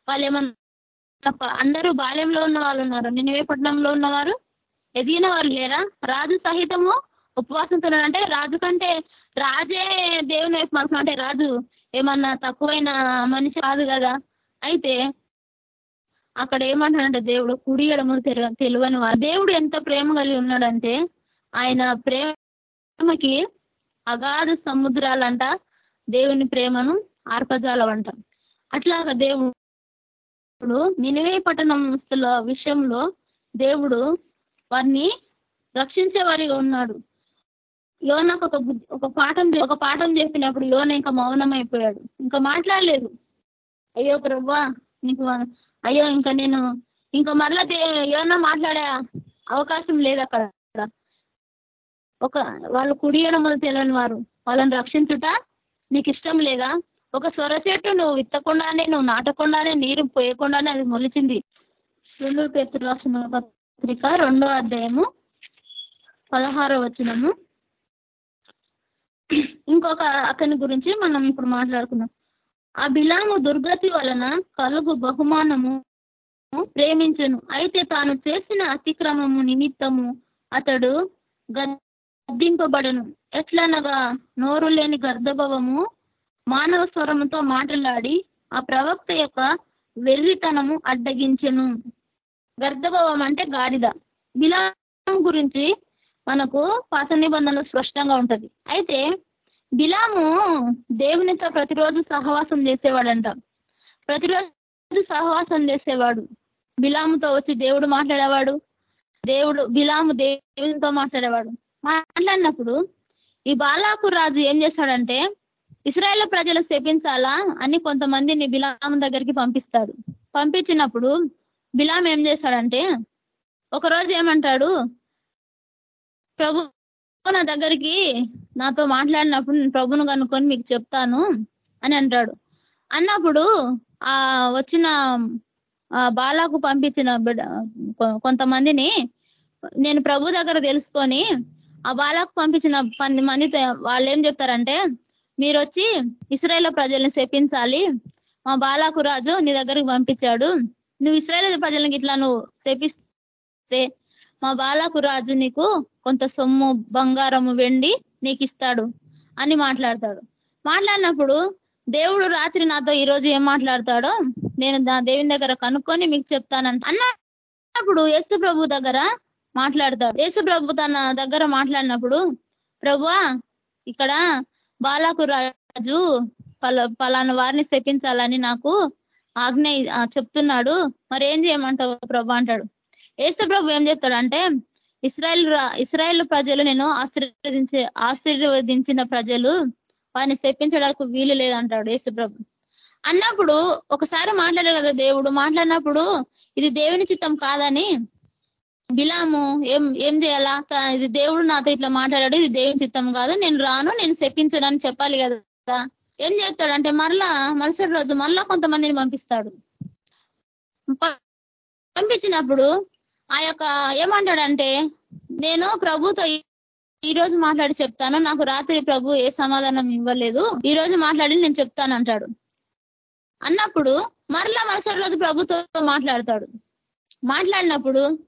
వాళ్ళు ఏమన్నా అందరూ బాల్యంలో ఉన్న వాళ్ళు ఉన్నారు. నిన్నవే పట్టణంలో ఉన్నవారు ఎదిగిన వారు లేరా? రాజు సహితము ఉపవాసంతో అంటే రాజు కంటే రాజే దేవుని వైపు మలుపు అంటే రాజు ఏమన్నా తక్కువైన మనిషి కాదు కదా. అయితే అక్కడ ఏమంటాడంటే దేవుడు కుడి ఎడమలు తెలు తెలియని వారు దేవుడు ఎంత ప్రేమ కలిగి ఉన్నాడంటే ఆయన ప్రేమకి అగాధ సముద్రాలంట దేవుని ప్రేమను ఆర్పజాలం అంట అట్లాగ దేవుడు నినివే పట్టణంస్తుల విషయంలో దేవుడు వారిని రక్షించే వారిగా ఉన్నాడు. యోనకు ఒక బుద్ధి ఒక పాఠం ఒక పాఠం చెప్పినప్పుడు యోన ఇంకా మౌనం అయిపోయాడు ఇంకా మాట్లాడలేదు. అయ్యో ప్రవ్వా నీకు అయ్యో ఇంకా నేను ఇంకా మరలా ఏమన్నా మాట్లాడే అవకాశం లేదు అక్కడ. ఒక వాళ్ళు కుడియడములు తెలియని వారు. వాళ్ళని రక్షించుట నీకు ఇష్టం లేదా? ఒక సొర చెట్టు నువ్వు విత్తకుండానే నువ్వు నాటకుండానే నీరు పోయకుండానే అది మొలిచింది. రెండు పేరు రాసిన పత్రిక రెండో అధ్యాయము పదహారో వచ్చినము ఇంకొక అతని గురించి మనం ఇప్పుడు మాట్లాడుకున్నాం ఆ బిలాము దుర్గతి వలన కలుగు బహుమానము ప్రేమించను. అయితే తాను చేసిన అతిక్రమము నిమిత్తము అతడు గద్దింపబడను. ఎట్లనగా నోరు లేని గర్ధభవము మానవ స్వరముతో మాట్లాడి ఆ ప్రవక్త యొక్క వెర్రితనము అడ్డగించెను. గర్ధభవం అంటే గాడిద. బిలాం గురించి మనకు పాత నిబంధనలు స్పష్టంగా ఉంటది. అయితే బిలాము దేవునితో ప్రతిరోజు సహవాసం చేసేవాడంట. ప్రతిరోజు సహవాసం చేసేవాడు. బిలాముతో వచ్చి దేవుడు మాట్లాడేవాడు. దేవుడు బిలాము దేవునితో మాట్లాడేవాడు. మాట్లాడినప్పుడు ఈ బాలాకు రాజు ఏం చేశాడంటే ఇస్రాయేల్ ప్రజలు శపించాలా అని కొంతమందిని బిలాము దగ్గరికి పంపిస్తాడు. పంపించినప్పుడు బిలాం ఏం చేశాడంటే ఒకరోజు ఏమంటాడు ప్రభు నా దగ్గరికి నాతో మాట్లాడినప్పుడు నేను ప్రభును కనుక్కొని మీకు చెప్తాను అని అంటాడు. అన్నప్పుడు ఆ వచ్చిన బాలాకు పంపించిన బిడ్డ కొంతమందిని నేను ప్రభు దగ్గర తెలుసుకొని ఆ బాలాకు పంపించిన పది మంది వాళ్ళు ఏం చెప్తారంటే మీరు వచ్చి ఇస్రాయేల్ ప్రజల్ని శపించాలి. మా బాలాకు రాజు నీ దగ్గరికి పంపించాడు. నువ్వు ఇస్రాయేల్ ప్రజలకి ఇట్లా నువ్వు శపిస్తే మా బాలాకు రాజు నీకు కొంత సొమ్ము బంగారము వెండి నీకు ఇస్తాడు అని మాట్లాడతాడు. మాట్లాడినప్పుడు దేవుడు రాత్రి నాతో ఈరోజు ఏం మాట్లాడతాడో నేను నా దేవుని దగ్గర కనుక్కొని మీకు చెప్తానంట అన్నప్పుడు యేసు ప్రభు దగ్గర మాట్లాడతాడు. యేసు ప్రభు తన దగ్గర మాట్లాడినప్పుడు ప్రభువా ఇక్కడ బాలాకు రాజు పల పలానా వారిని శపించాలని నాకు ఆజ్ఞ చెప్తున్నాడు. మరి ఏం చేయమంటావు ప్రభు? అంటాడు. ఏసు ప్రభు ఏం చెప్తాడంటే ఇస్రాయల్ ఇస్రాయల్ ప్రజలు నేను ఆశీర్వదించే ఆశీర్వదించిన ప్రజలు వారిని శప్పించడానికి వీలు లేదంటాడు యేసుప్రభు అన్నప్పుడు ఒకసారి మాట్లాడారు కదా దేవుడు మాట్లాడినప్పుడు ఇది దేవుని చిత్తం కాదని బిలాము ఏం ఏం చేయాలా? ఇది దేవుడు నాతో ఇట్లా మాట్లాడాడు ఇది దేవుని చిత్తం కాదు నేను రాను నేను శప్పించను అని చెప్పాలి కదా. ఏం చేస్తాడంటే మరలా మరుసటి రోజు మరలా కొంతమందిని పంపిస్తాడు. పంపించినప్పుడు ఆ యొక్క ఏమంటాడంటే నేను ప్రభుతో ఈ రోజు మాట్లాడి చెప్తాను. నాకు రాత్రి ప్రభు ఏ సమాధానం ఇవ్వలేదు. ఈ రోజు మాట్లాడి నేను చెప్తాను అంటాడు. అన్నప్పుడు మరలా మరుసటి రోజు ప్రభుతో మాట్లాడతాడు. మాట్లాడినప్పుడు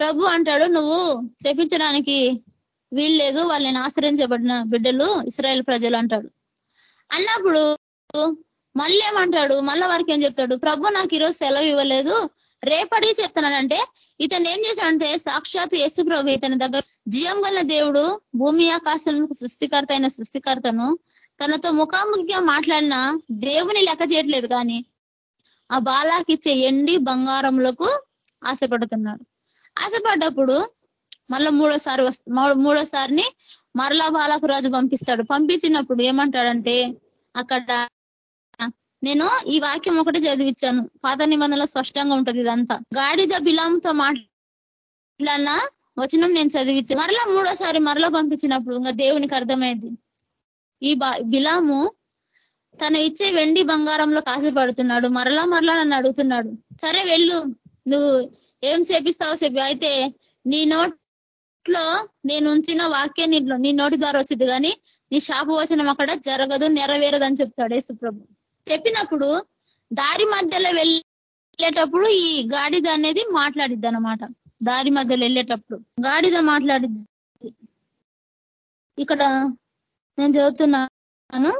ప్రభు అంటాడు నువ్వు చెప్పించడానికి వీల్లేదు. వాళ్ళని ఆశ్రయించబడిన బిడ్డలు ఇస్రాయేల్ ప్రజలు అంటాడు. అన్నప్పుడు మళ్ళీ ఏమంటాడు? మళ్ళా వారికి ఏం చెప్తాడు? ప్రభు నాకు ఈరోజు సెలవు ఇవ్వలేదు. రేపడి చెప్తున్నాడంటే ఇతను ఏం చేశాడంటే సాక్షాత్ యేసు ప్రభు ఇతని దగ్గర జీవం గల దేవుడు భూమి ఆకాశంకు సృష్టికర్త అయిన సృష్టికర్తను తనతో ముఖాముఖిగా మాట్లాడిన దేవుని లెక్క చేయట్లేదు కానీ ఆ బాలాకిచ్చే ఎండి బంగారములకు ఆశపడుతున్నాడు. ఆశపడ్డప్పుడు మళ్ళా మూడోసారి వస్తు మూడోసారిని మరలా బాలకు రాజు పంపిస్తాడు. పంపించినప్పుడు ఏమంటాడంటే అక్కడ నేను ఈ వాక్యం ఒకటి చదివించాను పాత నిబంధనలో స్పష్టంగా ఉంటది ఇదంతా. గాడిద బిలాంతో మాట్లాడిన వచనం నేను చదివించాను మరలా మూడోసారి మరలా పంపించినప్పుడు ఇంకా దేవునికి అర్థమైంది. ఈ బిలాము తను ఇచ్చే వెండి బంగారంలో కాసిపడుతున్నాడు. మరలా మరలా నన్ను అడుగుతున్నాడు. సరే వెళ్ళు. నువ్వు ఏం చేపిస్తావు చెప్పి. అయితే నీ నోట్లో నేను ఉంచిన వాక్యం నీ నోటి ద్వారా వచ్చింది కానీ నీ శాపవచనం అక్కడ జరగదు నెరవేరదని అని చెప్తాడు యేసుప్రభు. చెప్పినప్పుడు దారి మధ్యలో వెళ్ళేటప్పుడు ఈ గాడిద అనేది మాట్లాడిద్ది అనమాట దారి మధ్యలో వెళ్ళేటప్పుడు గాడిద మాట్లాడిద్ది. ఇక్కడ నేను చదువుతున్నాను.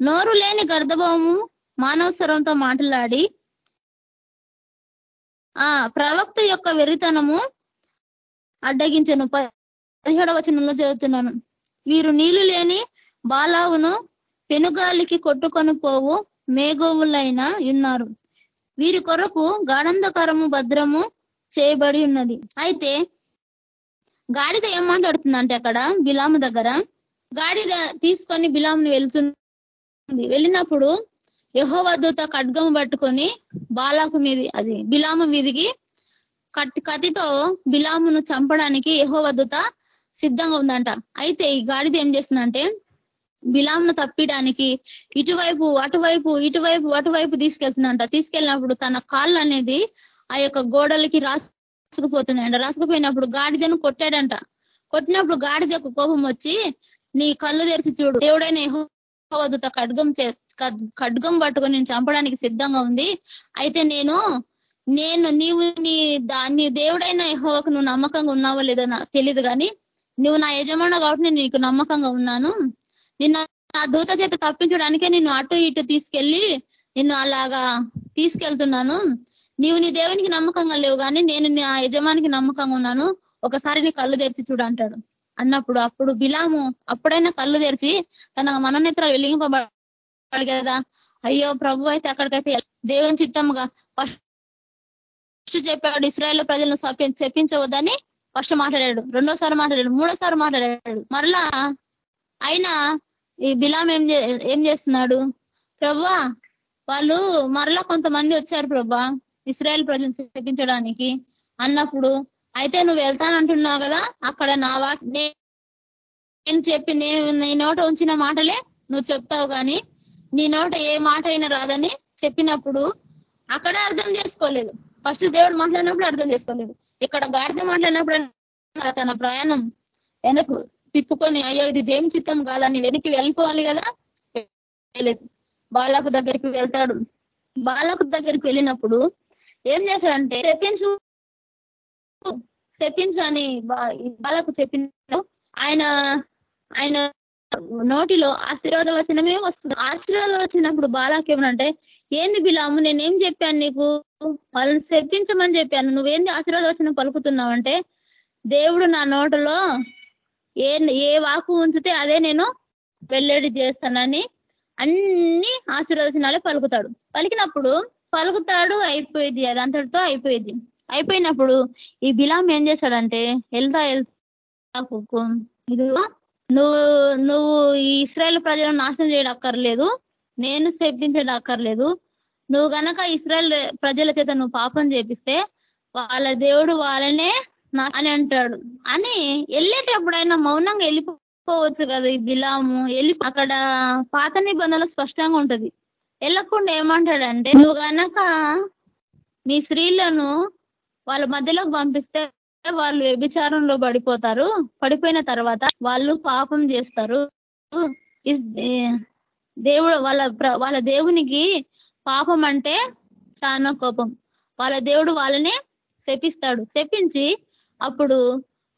నోరు లేని గర్ధభావము మానవ స్వరంతో మాట్లాడి ఆ ప్రవక్త యొక్క వెరితనము అడ్డగించను. పదిహేడవ వచనంలో చదువుతున్నాను. వీరు నీళ్ళు లేని బాలావును పెనుగాలికి కొట్టుకొని పోవు. మేఘోవులైన ఉన్నారు. వీరి కొరకు గాఢంధకరము భద్రము చేయబడి ఉన్నది. అయితే గాడిద ఏం మాట్లాడుతుందంటే అక్కడ బిలాము దగ్గర గాడిద తీసుకొని బిలాముని వెళ్తుంది. వెళ్ళినప్పుడు యహోవద్దత ఖడ్గం పట్టుకొని బాలాకు మీది అది బిలాము మీదికి కతితో కత్తితో బిలామును చంపడానికి యహోవద్దత సిద్ధంగా ఉందంట. అయితే ఈ గాడిద ఏం చేస్తుందంటే బిలాంను తప్పిడానికి ఇటువైపు అటువైపు ఇటువైపు అటువైపు తీసుకెళ్తుందంట. తీసుకెళ్ళినప్పుడు తన కాళ్ళు అనేది ఆ యొక్క గోడలకి రాసుకుపోతున్నాయంట. రాసుకుపోయినప్పుడు గాడిదను కొట్టాడంట. కొట్టినప్పుడు గాడిద యొక్క కోపం వచ్చి నీ కళ్ళు తెరిచి చూడు. దేవుడైన యహోవదుత ఖడ్గం ఖడ్గం పట్టుకొని నేను చంపడానికి సిద్ధంగా ఉంది. అయితే నేను నేను నీవు నీ దాన్ని దేవుడైన యహోవకు నువ్వు నమ్మకంగా ఉన్నావో లేదో నాకు తెలియదు కానీ నువ్వు నా యజమాన కాబట్టి నేను నీకు నమ్మకంగా ఉన్నాను. నిన్న నా దూత చేత తప్పించడానికే నిన్ను అటు ఇటు తీసుకెళ్ళి నిన్ను అలాగా తీసుకెళ్తున్నాను. నీవు నీ దేవునికి నమ్మకంగా లేవు కానీ నేను నా యజమానికి నమ్మకంగా ఉన్నాను. ఒకసారి నీ కళ్ళు తెరిచి చూడు అంటాడు. అన్నప్పుడు అప్పుడు బిలాము అప్పుడైనా కళ్ళు తెరిచి తన మననేత్రాలు వెలిగింపబడాలి కదా. అయ్యో ప్రభు అయితే అక్కడికైతే దేవుని చిత్తముగా ఫస్ట్ చెప్పాడు ఇస్రాయల్ ప్రజలను చెప్పించవద్దని ఫస్ట్ మాట్లాడాడు. రెండోసారి మాట్లాడాడు. మూడోసారి మాట్లాడాడు. మరలా అయినా ఈ బిలాం ఏం ఏం చేస్తున్నాడు? ప్రభా వాళ్ళు మరలా కొంతమంది వచ్చారు ప్రభా ఇస్రాయల్ ప్రజలను చెప్పించడానికి అన్నప్పుడు అయితే నువ్వు వెళ్తానంటున్నావు కదా అక్కడ నా వా నేను చెప్పి నేను నీ నోట ఉంచిన మాటలే నువ్వు చెప్తావు కానీ నీ నోట ఏ మాట అయినా రాదని చెప్పినప్పుడు అక్కడ అర్థం చేసుకోలేదు. ఫస్ట్ దేవుడు మాట్లాడినప్పుడు అర్థం చేసుకోలేదు. ఇక్కడ గాడిద మాట్లాడినప్పుడు తన ప్రయాణం వెనకు తిప్పుకొని అయ్యో ఇది దేం చిత్తం కాదని వెనక్కి వెళ్ళిపోవాలి కదా? బాలకు దగ్గరికి వెళ్తాడు. బాలకు దగ్గరికి వెళ్ళినప్పుడు ఏం చేశాడంటే చెప్పించు చెప్పించు అని బాలకు చెప్పిన ఆయన ఆయన నోటిలో ఆశీర్వాద వచనమే వస్తుంది? ఆశీర్వాద వచ్చినప్పుడు బాలాకి ఏమనంటే ఏంది బిలాము నేనేం చెప్పాను నీకు? వాళ్ళని శప్పించమని చెప్పాను. నువ్వేంది ఆశీర్వాద వచనం పలుకుతున్నావు? అంటే దేవుడు నా నోటలో ఏ ఏ వాకు ఉంచితే అదే నేను వెల్లడి చేస్తానని అన్ని ఆశీర్వచనాలే పలుకుతాడు. పలికినప్పుడు పలుకుతాడు అయిపోయింది అది అంతటితో అయిపోయింది అయిపోయినప్పుడు ఈ బిలాం ఏం చేశాడంటే వెళ్తా వెళ్తా ఇది నువ్వు నువ్వు ఈ ఇస్రాయల్ ప్రజలను నాశనం చేయడం అక్కర్లేదు నేను శప్పించడం అక్కర్లేదు నువ్వు గనక ఇస్రాయల్ ప్రజల చేత నువ్వు పాపం చేపిస్తే వాళ్ళ దేవుడు వాళ్ళనే అని అంటాడు. అని వెళ్ళేటప్పుడైనా మౌనంగా వెళ్ళిపోవచ్చు కదా ఈ బిలాము. వెళ్ళి అక్కడ పాత నిబంధనలు స్పష్టంగా ఉంటది. వెళ్ళకుండా ఏమంటాడంటే నువ్వు గనక నీ స్త్రీలను వాళ్ళ మధ్యలోకి పంపిస్తే వాళ్ళు వ్యభిచారంలో పడిపోతారు. పడిపోయిన తర్వాత వాళ్ళు పాపం చేస్తారు. దేవుడు వాళ్ళ వాళ్ళ దేవునికి పాపం అంటే చాలా కోపం. వాళ్ళ దేవుడు వాళ్ళనే శపిస్తాడు. శపించి అప్పుడు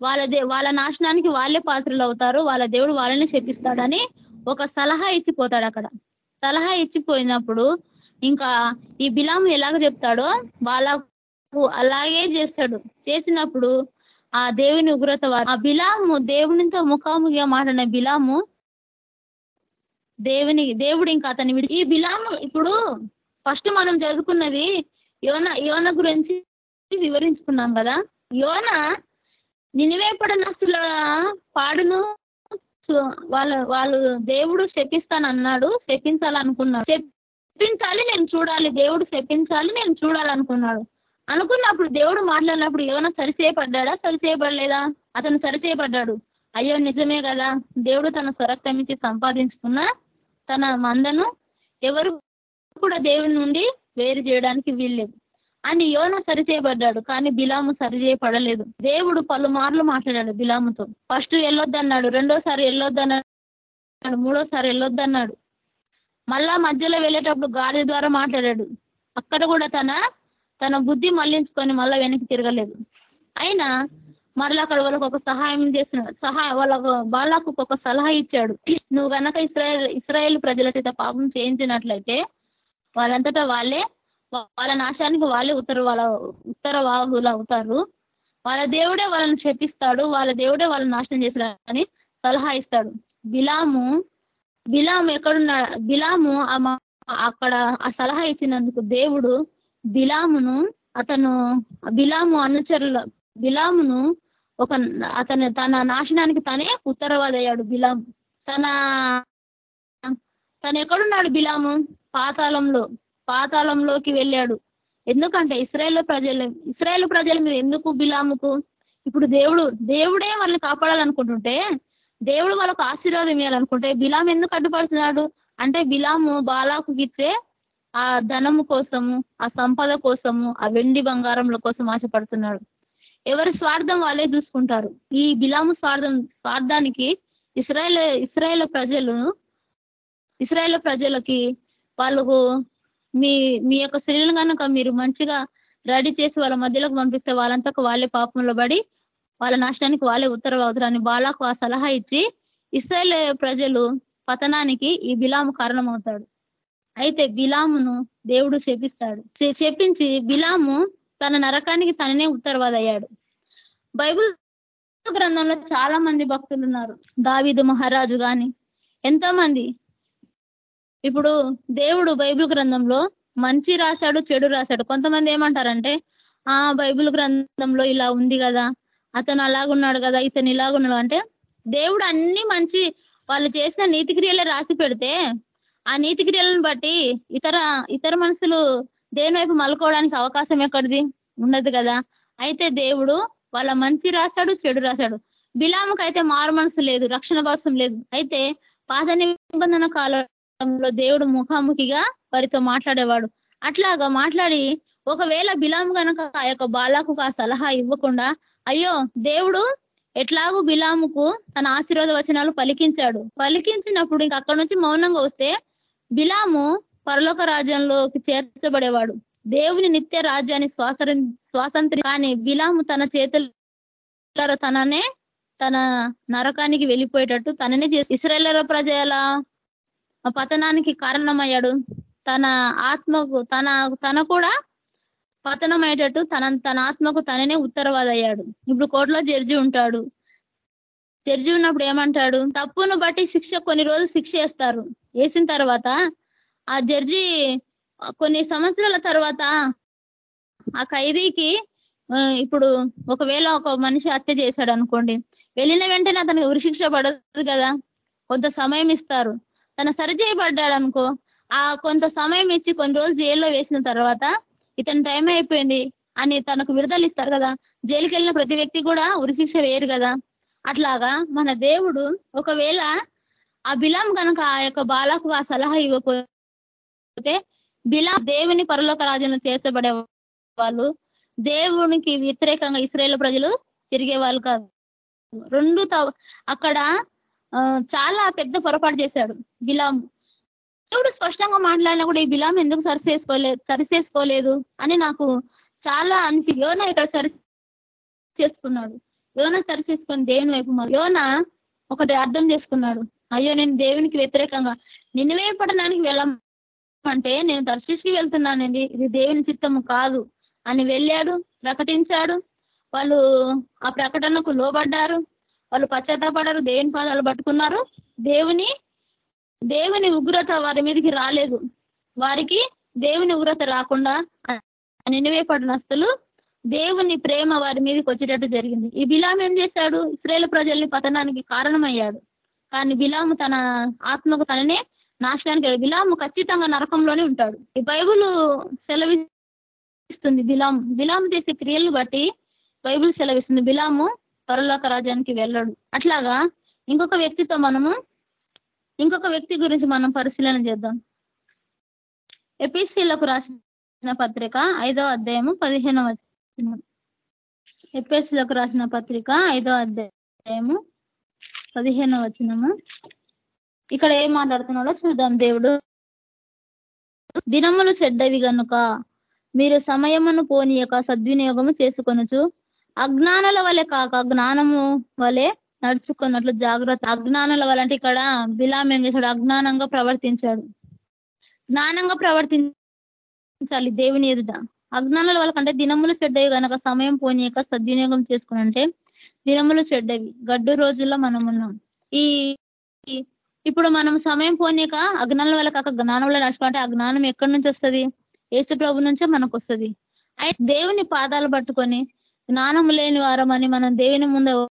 వాళ్ళ దే వాళ్ళ నాశనానికి వాళ్ళే పాత్రలు అవుతారు వాళ్ళ దేవుడు వాళ్ళని శపిస్తాడని ఒక సలహా ఇచ్చిపోతాడు అక్కడ. సలహా ఇచ్చిపోయినప్పుడు ఇంకా ఈ బిలాము ఎలాగ చెప్తాడో వాళ్ళకు అలాగే చేస్తాడు. చేసినప్పుడు ఆ దేవుని ఉగ్రత ఆ బిలాము దేవునితో ముఖాముఖిగా మాట్లాడిన బిలాము దేవుని దేవుడు ఇంకా అతని విడి ఈ బిలాము ఇప్పుడు ఫస్ట్ మనం చదువుకున్నది యోన యోన గురించి వివరించుకున్నాం కదా. యోన నినివేపడనస్తుల పాడును. వాళ్ళ వాళ్ళు దేవుడు శపిస్తానన్నాడు శపించాలనుకున్నాడు. శపించాలి నేను చూడాలి. దేవుడు శపించాలి నేను చూడాలనుకున్నాడు. అనుకున్నప్పుడు దేవుడు మాట్లాడినప్పుడు ఏమైనా సరిచేయబడ్డా సరిచేయబడలేదా? అతను సరిచేయబడ్డాడు. అయ్యో నిజమే కదా. దేవుడు తన స్వరక్తం ఇచ్చి సంపాదించుకున్న తన మందను ఎవరు కూడా దేవుని నుండి వేరు చేయడానికి వీల్లేదు. అని యోన సరిచేయబడ్డాడు కానీ బిలాము సరిచేయబడలేదు దేవుడు పలుమార్లు మాట్లాడాడు బిలాముతో. ఫస్ట్ వెళ్ళొద్దన్నాడు రెండోసారి వెళ్ళొద్దన్నాడు మూడోసారి వెళ్ళొద్దన్నాడు మళ్ళా మధ్యలో వెళ్ళేటప్పుడు గాలి ద్వారా మాట్లాడాడు. అక్కడ కూడా తన తన బుద్ధి మళ్ళించుకొని మళ్ళీ వెనక్కి తిరగలేదు. అయినా మరలా అక్కడ వాళ్ళకు ఒక సహాయం చేస్తున్నాడు సహాయ వాళ్ళకు బాలాకు ఒక సలహా ఇచ్చాడు. నువ్వు కనుక ఇస్రాయల్ ఇస్రాయేల్ ప్రజల చేత పాపం చేయించినట్లయితే వాళ్ళంతటా వాళ్ళే వాళ్ళ నాశానికి వాళ్ళే ఉత్తర వాళ్ళ ఉత్తర వాహులు అవుతారు. వాళ్ళ దేవుడే వాళ్ళని శపిస్తాడు వాళ్ళ దేవుడే వాళ్ళని నాశనం చేస్తాడని సలహా ఇస్తాడు. బిలాము బిలాము ఎక్కడున్నా బిలాము అక్కడ ఆ సలహా ఇచ్చినందుకు దేవుడు బిలామును అతను బిలాము అనుచరుల బిలామును ఒక అతను తన నాశనానికి తనే ఉత్తరవాదయ్యాడు బిలాం తన తను ఎక్కడున్నాడు బిలాము? పాతాళంలో. పాతాళంలోకి వెళ్ళాడు. ఎందుకంటే ఇస్రాయేల్ ప్రజలు ఇస్రాయేల్ ప్రజల మీద ఎందుకు బిలాముకు? ఇప్పుడు దేవుడు దేవుడే వాళ్ళని కాపాడాలనుకుంటుంటే దేవుడు వాళ్ళకు ఆశీర్వాదం ఇవ్వాలనుకుంటే బిలాం ఎందుకు అడ్డుపడుతున్నాడు? అంటే బిలాము బాలాకు ఇచ్చే ఆ ధనము కోసము ఆ సంపద కోసము ఆ వెండి బంగారంల కోసం ఆశపడుతున్నాడు. ఎవరి స్వార్థం వాళ్ళే చూసుకుంటారు. ఈ బిలాము స్వార్థం స్వార్థానికి ఇస్రాయేల్ ఇస్రాయేల్ ప్రజలు ఇస్రాయేల్ ప్రజలకి వాళ్ళకు మీ మీ యొక్క స్త్రీలను కనుక మీరు మంచిగా రెడీ చేసి వాళ్ళ మధ్యలోకి పంపిస్తే వాళ్ళంతకు వాళ్ళే పాపంలో పడి వాళ్ళ నాశనానికి వాళ్ళే ఉత్తర్వు అని బాలాకు ఆ సలహా ఇచ్చి ఇస్రాయేల్ ప్రజలు పతనానికి ఈ బిలాము కారణమవుతాడు. అయితే బిలామును దేవుడు శపిస్తాడు. శ- శపించి బిలాము తన నరకానికి తననే ఉత్తర్వాదయ్యాడు. బైబిల్ గ్రంథంలో చాలా మంది భక్తులు ఉన్నారు దావీదు మహారాజు గాని ఎంతో మంది ఇప్పుడు దేవుడు బైబిల్ గ్రంథంలో మంచి రాశాడు చెడు రాశాడు. కొంతమంది ఏమంటారంటే ఆ బైబిల్ గ్రంథంలో ఇలా ఉంది కదా అతను అలాగున్నాడు కదా ఇతను ఇలాగున్నాడు అంటే దేవుడు అన్ని మంచి వాళ్ళు చేసిన నీతి క్రియలే రాసి పెడితే ఆ నీతి క్రియలను బట్టి ఇతర ఇతర మనుషులు దేని వైపు మలుకోవడానికి అవకాశం ఎక్కడిది? ఉండదు కదా. అయితే దేవుడు వాళ్ళ మంచి రాశాడు చెడు రాశాడు. బిలాముకు అయితే మారు మనసు లేదు రక్షణ భాషం లేదు. అయితే పాత నిబంధన కాలంలో దేవుడు ముఖాముఖిగా వారితో మాట్లాడేవాడు. అట్లాగా మాట్లాడి ఒకవేళ బిలాము కనుక ఆ యొక్క బాలాకు ఆ సలహా ఇవ్వకుండా అయ్యో దేవుడు ఎట్లాగూ బిలాముకు తన ఆశీర్వాద వచనాలు పలికించాడు. పలికించినప్పుడు ఇంక అక్కడి నుంచి మౌనంగా వస్తే బిలాము పరలోక రాజ్యంలోకి చేర్చబడేవాడు. దేవుని నిత్య రాజ్యాన్ని స్వాసరి స్వాతంత్ర్యం కానీ బిలాము తన చేతుల తననే తన నరకానికి వెళ్ళిపోయేటట్టు తననే చేసి ఇస్రాయేల్ ప్రజల పతనానికి కారణమయ్యాడు. తన ఆత్మకు తన తన కూడా పతనమయ్యేటట్టు తన తన ఆత్మకు తననే ఉత్తరవాదయ్యాడు. ఇప్పుడు కోర్టులో జడ్జి ఉంటాడు. జడ్జి ఉన్నప్పుడు ఏమంటాడు? తప్పును బట్టి శిక్ష కొన్ని రోజులు శిక్ష వేస్తారు. వేసిన తర్వాత ఆ జడ్జి కొన్ని సంవత్సరాల తర్వాత ఆ ఖైదీకి ఇప్పుడు ఒకవేళ ఒక మనిషి హత్య చేశాడు అనుకోండి వెళ్ళిన వెంటనే అతనికి ఉరిశిక్ష పడదు కదా. కొంత సమయం ఇస్తారు. తన సరి చేయబడ్డాడు అనుకో ఆ కొంత సమయం ఇచ్చి కొన్ని రోజులు జైల్లో వేసిన తర్వాత ఇతని టైం అయిపోయింది అని తనకు విడుదల ఇస్తారు కదా. జైలుకి వెళ్ళిన ప్రతి వ్యక్తి కూడా ఉరిశిక్ష వేయరు కదా. అట్లాగా మన దేవుడు ఒకవేళ ఆ బిలాం కనుక ఆ యొక్క బాలకు ఆ సలహా ఇవ్వకపోతే బిలా దేవుని పరలోక రాజును చేర్చబడే వాళ్ళు దేవునికి వ్యతిరేకంగా ఇస్రాయేల్ ప్రజలు తిరిగే వాళ్ళు కాదు. రెండు అక్కడ చాలా పెద్ద పొరపాటు చేశాడు బిలాం. దేవుడు స్పష్టంగా మాట్లాడినా కూడా ఈ బిలాం ఎందుకు సరి చేసుకోలేదు సరి చేసుకోలేదు అని నాకు చాలా అనిపి యోన ఇక్కడ సరి చేసుకున్నాడు యోన సరి చేసుకొని దేవుని వైపు యోన ఒకటి అర్థం చేసుకున్నాడు. అయ్యో నేను దేవునికి వ్యతిరేకంగా నిన్నవే పట్టణానికి వెళ్ళమంటే నేను దర్శించి వెళ్తున్నానండి. ఇది దేవుని చిత్తము కాదు అని వెళ్ళాడు ప్రకటించాడు. వాళ్ళు ఆ ప్రకటనకు లోబడ్డారు. వాళ్ళు పశ్చాత్తాపడరు దేవుని పాదాలు పట్టుకున్నారు. దేవుని దేవుని ఉగ్రత వారి మీదకి రాలేదు. వారికి దేవుని ఉగ్రత రాకుండా నినివే పడినస్తులు దేవుని ప్రేమ వారి మీదకి వచ్చేటట్టు జరిగింది. ఈ బిలాం ఏం చేశాడు? ఇస్రాయేల్ ప్రజల్ని పతనానికి కారణమయ్యాడు. కానీ బిలాము తన ఆత్మకు తననే నాశనానికి బిలాము ఖచ్చితంగా నరకంలోనే ఉంటాడు. ఈ బైబుల్ సెలవిస్తుంది బిలాం బిలాము చేసే క్రియలను బట్టి బైబుల్ సెలవిస్తుంది. బిలాము పరలోక రాజ్యానికి వెళ్ళడు. అట్లాగా ఇంకొక వ్యక్తితో మనము ఇంకొక వ్యక్తి గురించి మనం పరిశీలన చేద్దాం. ఎపిసిలకు రాసిన పత్రిక ఐదో అధ్యాయము పదిహేనవ వచనం. ఎపిసిలకు రాసిన పత్రిక ఐదో అధ్యాయము పదిహేనవ వచనము. ఇక్కడ ఏం మాట్లాడుతున్నాడో చూద్దాం దేవుడు. దినములు చెడ్డవి గనుక మీరు సమయమును పోనీయక సద్వినియోగము చేసుకొనొచ్చు అజ్ఞానుల వలె కాక జ్ఞానము వలె నడుచుకున్నట్లు జాగ్రత్త. అజ్ఞానుల వల్ల అంటే ఇక్కడ బిలాం ఏం చేశాడు? అజ్ఞానంగా ప్రవర్తించాడు. జ్ఞానంగా ప్రవర్తించాలి దేవుని ఎదుట. అజ్ఞానుల వాళ్ళకంటే కంటే దినములు చెడ్డవి కనుక సమయం పోనీయక సద్వినియోగం చేసుకున్నంటే దినములు చెడ్డవి. గడ్డు రోజుల్లో మనం ఉన్నాం. ఈ ఇప్పుడు మనం సమయం పోనీక అజ్ఞానం వల్ల కాక జ్ఞానం వల్ల నడుచుకుంటే ఆ జ్ఞానం ఎక్కడి నుంచి వస్తుంది? ఏసు ప్రభు నుంచే మనకు వస్తుంది అయితే దేవుని పాదాలు పట్టుకొని జ్ఞానం లేని వారమని మనం దేవుని ముందు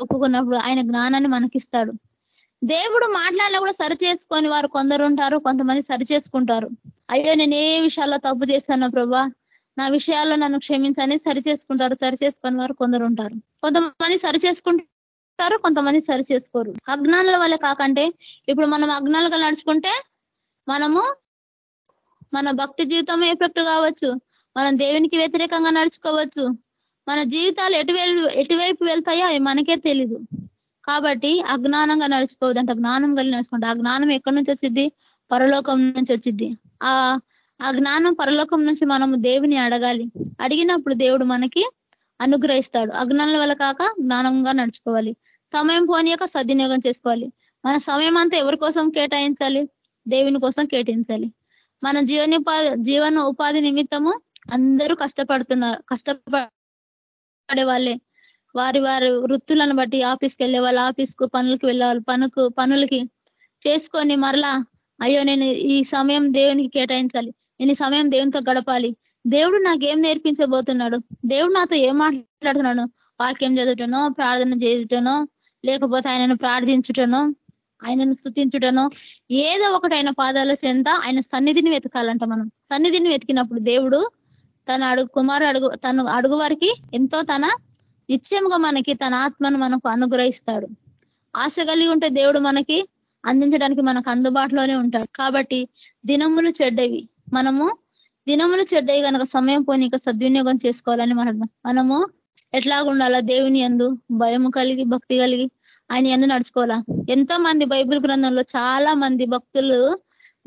ఒప్పుకున్నప్పుడు ఆయన జ్ఞానాన్ని మనకిస్తాడు. దేవుడు మాట్లాడినా కూడా సరి చేసుకొని వారు కొందరు ఉంటారు కొంతమంది సరి చేసుకుంటారు. అయ్యో నేను ఏ విషయాల్లో తప్పు చేశానో ప్రభా? నా విషయాల్లో నన్ను క్షమించని సరి చేసుకుంటారు సరి చేసుకొని వారు కొందరు ఉంటారు. కొంతమంది సరి చేసుకుంటారు కొంతమంది సరి చేసుకోరు. అజ్ఞానుల వల్ల కాకంటే ఇప్పుడు మనం అజ్ఞానులుగా నడుచుకుంటే మనము మన భక్తి జీవితం ఎఫెక్ట్ కావచ్చు? మనం దేవునికి వ్యతిరేకంగా నడుచుకోవచ్చు. మన జీవితాలు ఎటువైపు ఎటువైపు వెళ్తాయో అవి మనకే తెలీదు. కాబట్టి అజ్ఞానంగా నడుచుకోవద్దు అంటే. జ్ఞానం కలిగి నడుచుకుంటే ఆ జ్ఞానం ఎక్కడి నుంచి వచ్చింది పరలోకం నుంచి వచ్చింది ఆ ఆ జ్ఞానం పరలోకం నుంచి మనము దేవుని అడగాలి. అడిగినప్పుడు దేవుడు మనకి అనుగ్రహిస్తాడు. అజ్ఞానం వల్ల కాక జ్ఞానంగా నడుచుకోవాలి. సమయం పోనీయక సద్వినియోగం చేసుకోవాలి. మన సమయం అంతా ఎవరి కోసం కేటాయించాలి? దేవుని కోసం కేటాయించాలి. మన జీవనోపాధి జీవన ఉపాధి నిమిత్తము అందరూ కష్టపడుతున్నారు కష్టపడు వాళ్ళే. వారి వారి వృత్తులను బట్టి ఆఫీస్కి వెళ్ళే వాళ్ళు ఆఫీస్కు పనులకు వెళ్ళేవాళ్ళు పనుకు పనులకి చేసుకొని మరలా అయ్యో నేను ఈ సమయం దేవునికి కేటాయించాలి. నేను ఈ సమయం దేవునితో గడపాలి. దేవుడు నాకేం నేర్పించబోతున్నాడు? దేవుడు నాతో ఏం మాట్లాడుతున్నాడు? వాక్యం చదువుటనో ప్రార్థన చేయటనో లేకపోతే ఆయనను ప్రార్థించుటనో ఆయనను స్థుతించుటనో ఏదో ఒకటి ఆయన పాదాల చెంత ఆయన సన్నిధిని వెతకాలంట మనం. సన్నిధిని వెతికినప్పుడు దేవుడు తన అడుగు కుమారు అడుగు తను అడుగు వారికి ఎంతో తన నిత్యంగా మనకి తన ఆత్మను మనకు అనుగ్రహిస్తాడు. ఆశ కలిగి ఉంటే దేవుడు మనకి అందించడానికి మనకు అందుబాటులోనే ఉంటాడు. కాబట్టి దినములు చెడ్డవి. మనము దినములు చెడ్డవి కనుక సమయం పోనీక సద్వినియోగం చేసుకోవాలని మనం మనము ఎట్లాగుండాలా దేవుని ఎందు భయము కలిగి భక్తి కలిగి ఆయన ఎందు నడుచుకోవాలా? ఎంతో మంది బైబిల్ గ్రంథంలో చాలా మంది భక్తులు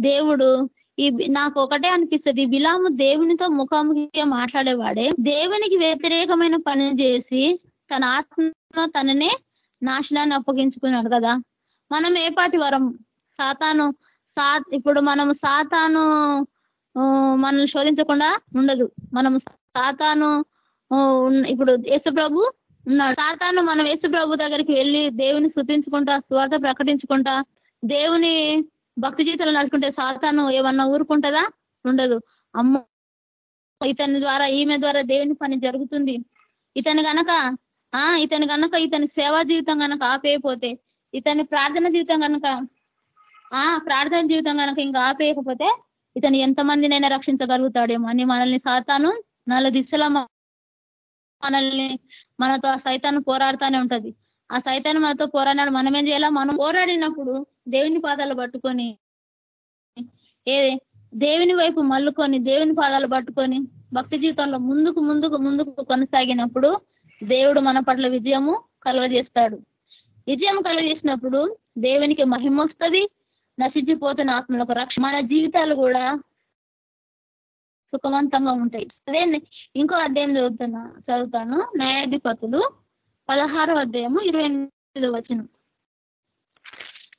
దేవుడు ఈ నాకు ఒకటే అనిపిస్తుంది. బిలాము దేవునితో ముఖాముఖిగా మాట్లాడేవాడే. దేవునికి వ్యతిరేకమైన పని చేసి తన ఆత్మ తననే నాశనాన్ని అప్పగించుకున్నాడు కదా. మనం ఏ పాటి వరం? సాతాను సా ఇప్పుడు మనం సాతాను మనల్ని శోధించకుండా ఉండదు. మనం సాతాను ఇప్పుడు యేసుప్రభు ఉన్నాడు. సాతాను మనం యేసుప్రభు దగ్గరికి వెళ్ళి దేవుని స్థుతించుకుంటా స్వార్థ ప్రకటించుకుంటా దేవుని భక్తి జీవితంలో నడుచుకుంటే సాతాను ఏమన్నా ఊరుకుంటుందా? ఉండదు. అమ్మో ఇతని ద్వారా ఈమె ద్వారా దేవుని పని జరుగుతుంది. ఇతని గనక ఆ ఇతని గనక ఇతని సేవా జీవితం గనక ఆపేయపోతే ఇతని ప్రార్థన జీవితం గనక ఆ ప్రార్థన జీవితం గనక ఇంకా ఆపేయకపోతే ఇతను ఎంతమందినైనా రక్షించగలుగుతాడేమో. అని మనల్ని సాతాను నాలుగు దిశలా మనల్ని మనతో ఆ సైతాను పోరాడుతూనే ఉంటది. ఆ సైతాన్ని మనతో పోరాడినాడు మనం ఏం చేయాలా? మనం పోరాడినప్పుడు దేవుని పాదాలు పట్టుకొని ఏ దేవుని వైపు మల్లుకొని దేవుని పాదాలు పట్టుకొని భక్తి జీవితంలో ముందుకు ముందుకు ముందుకు కొనసాగినప్పుడు దేవుడు మన పట్ల విజయము కలుగజేస్తాడు. విజయం కలుగజేసినప్పుడు దేవునికి మహిమ వస్తుంది నశించిపోతున్న ఆత్మలకు రక్ష. మన జీవితాలు కూడా సుఖవంతంగా ఉంటాయి. అదే ఇంకో అధ్యాయం చదువుతున్నా చదువుతాను. న్యాయాధిపతులు పదహారో అధ్యాయము ఇరవై ఎనిమిది వచ్చినాం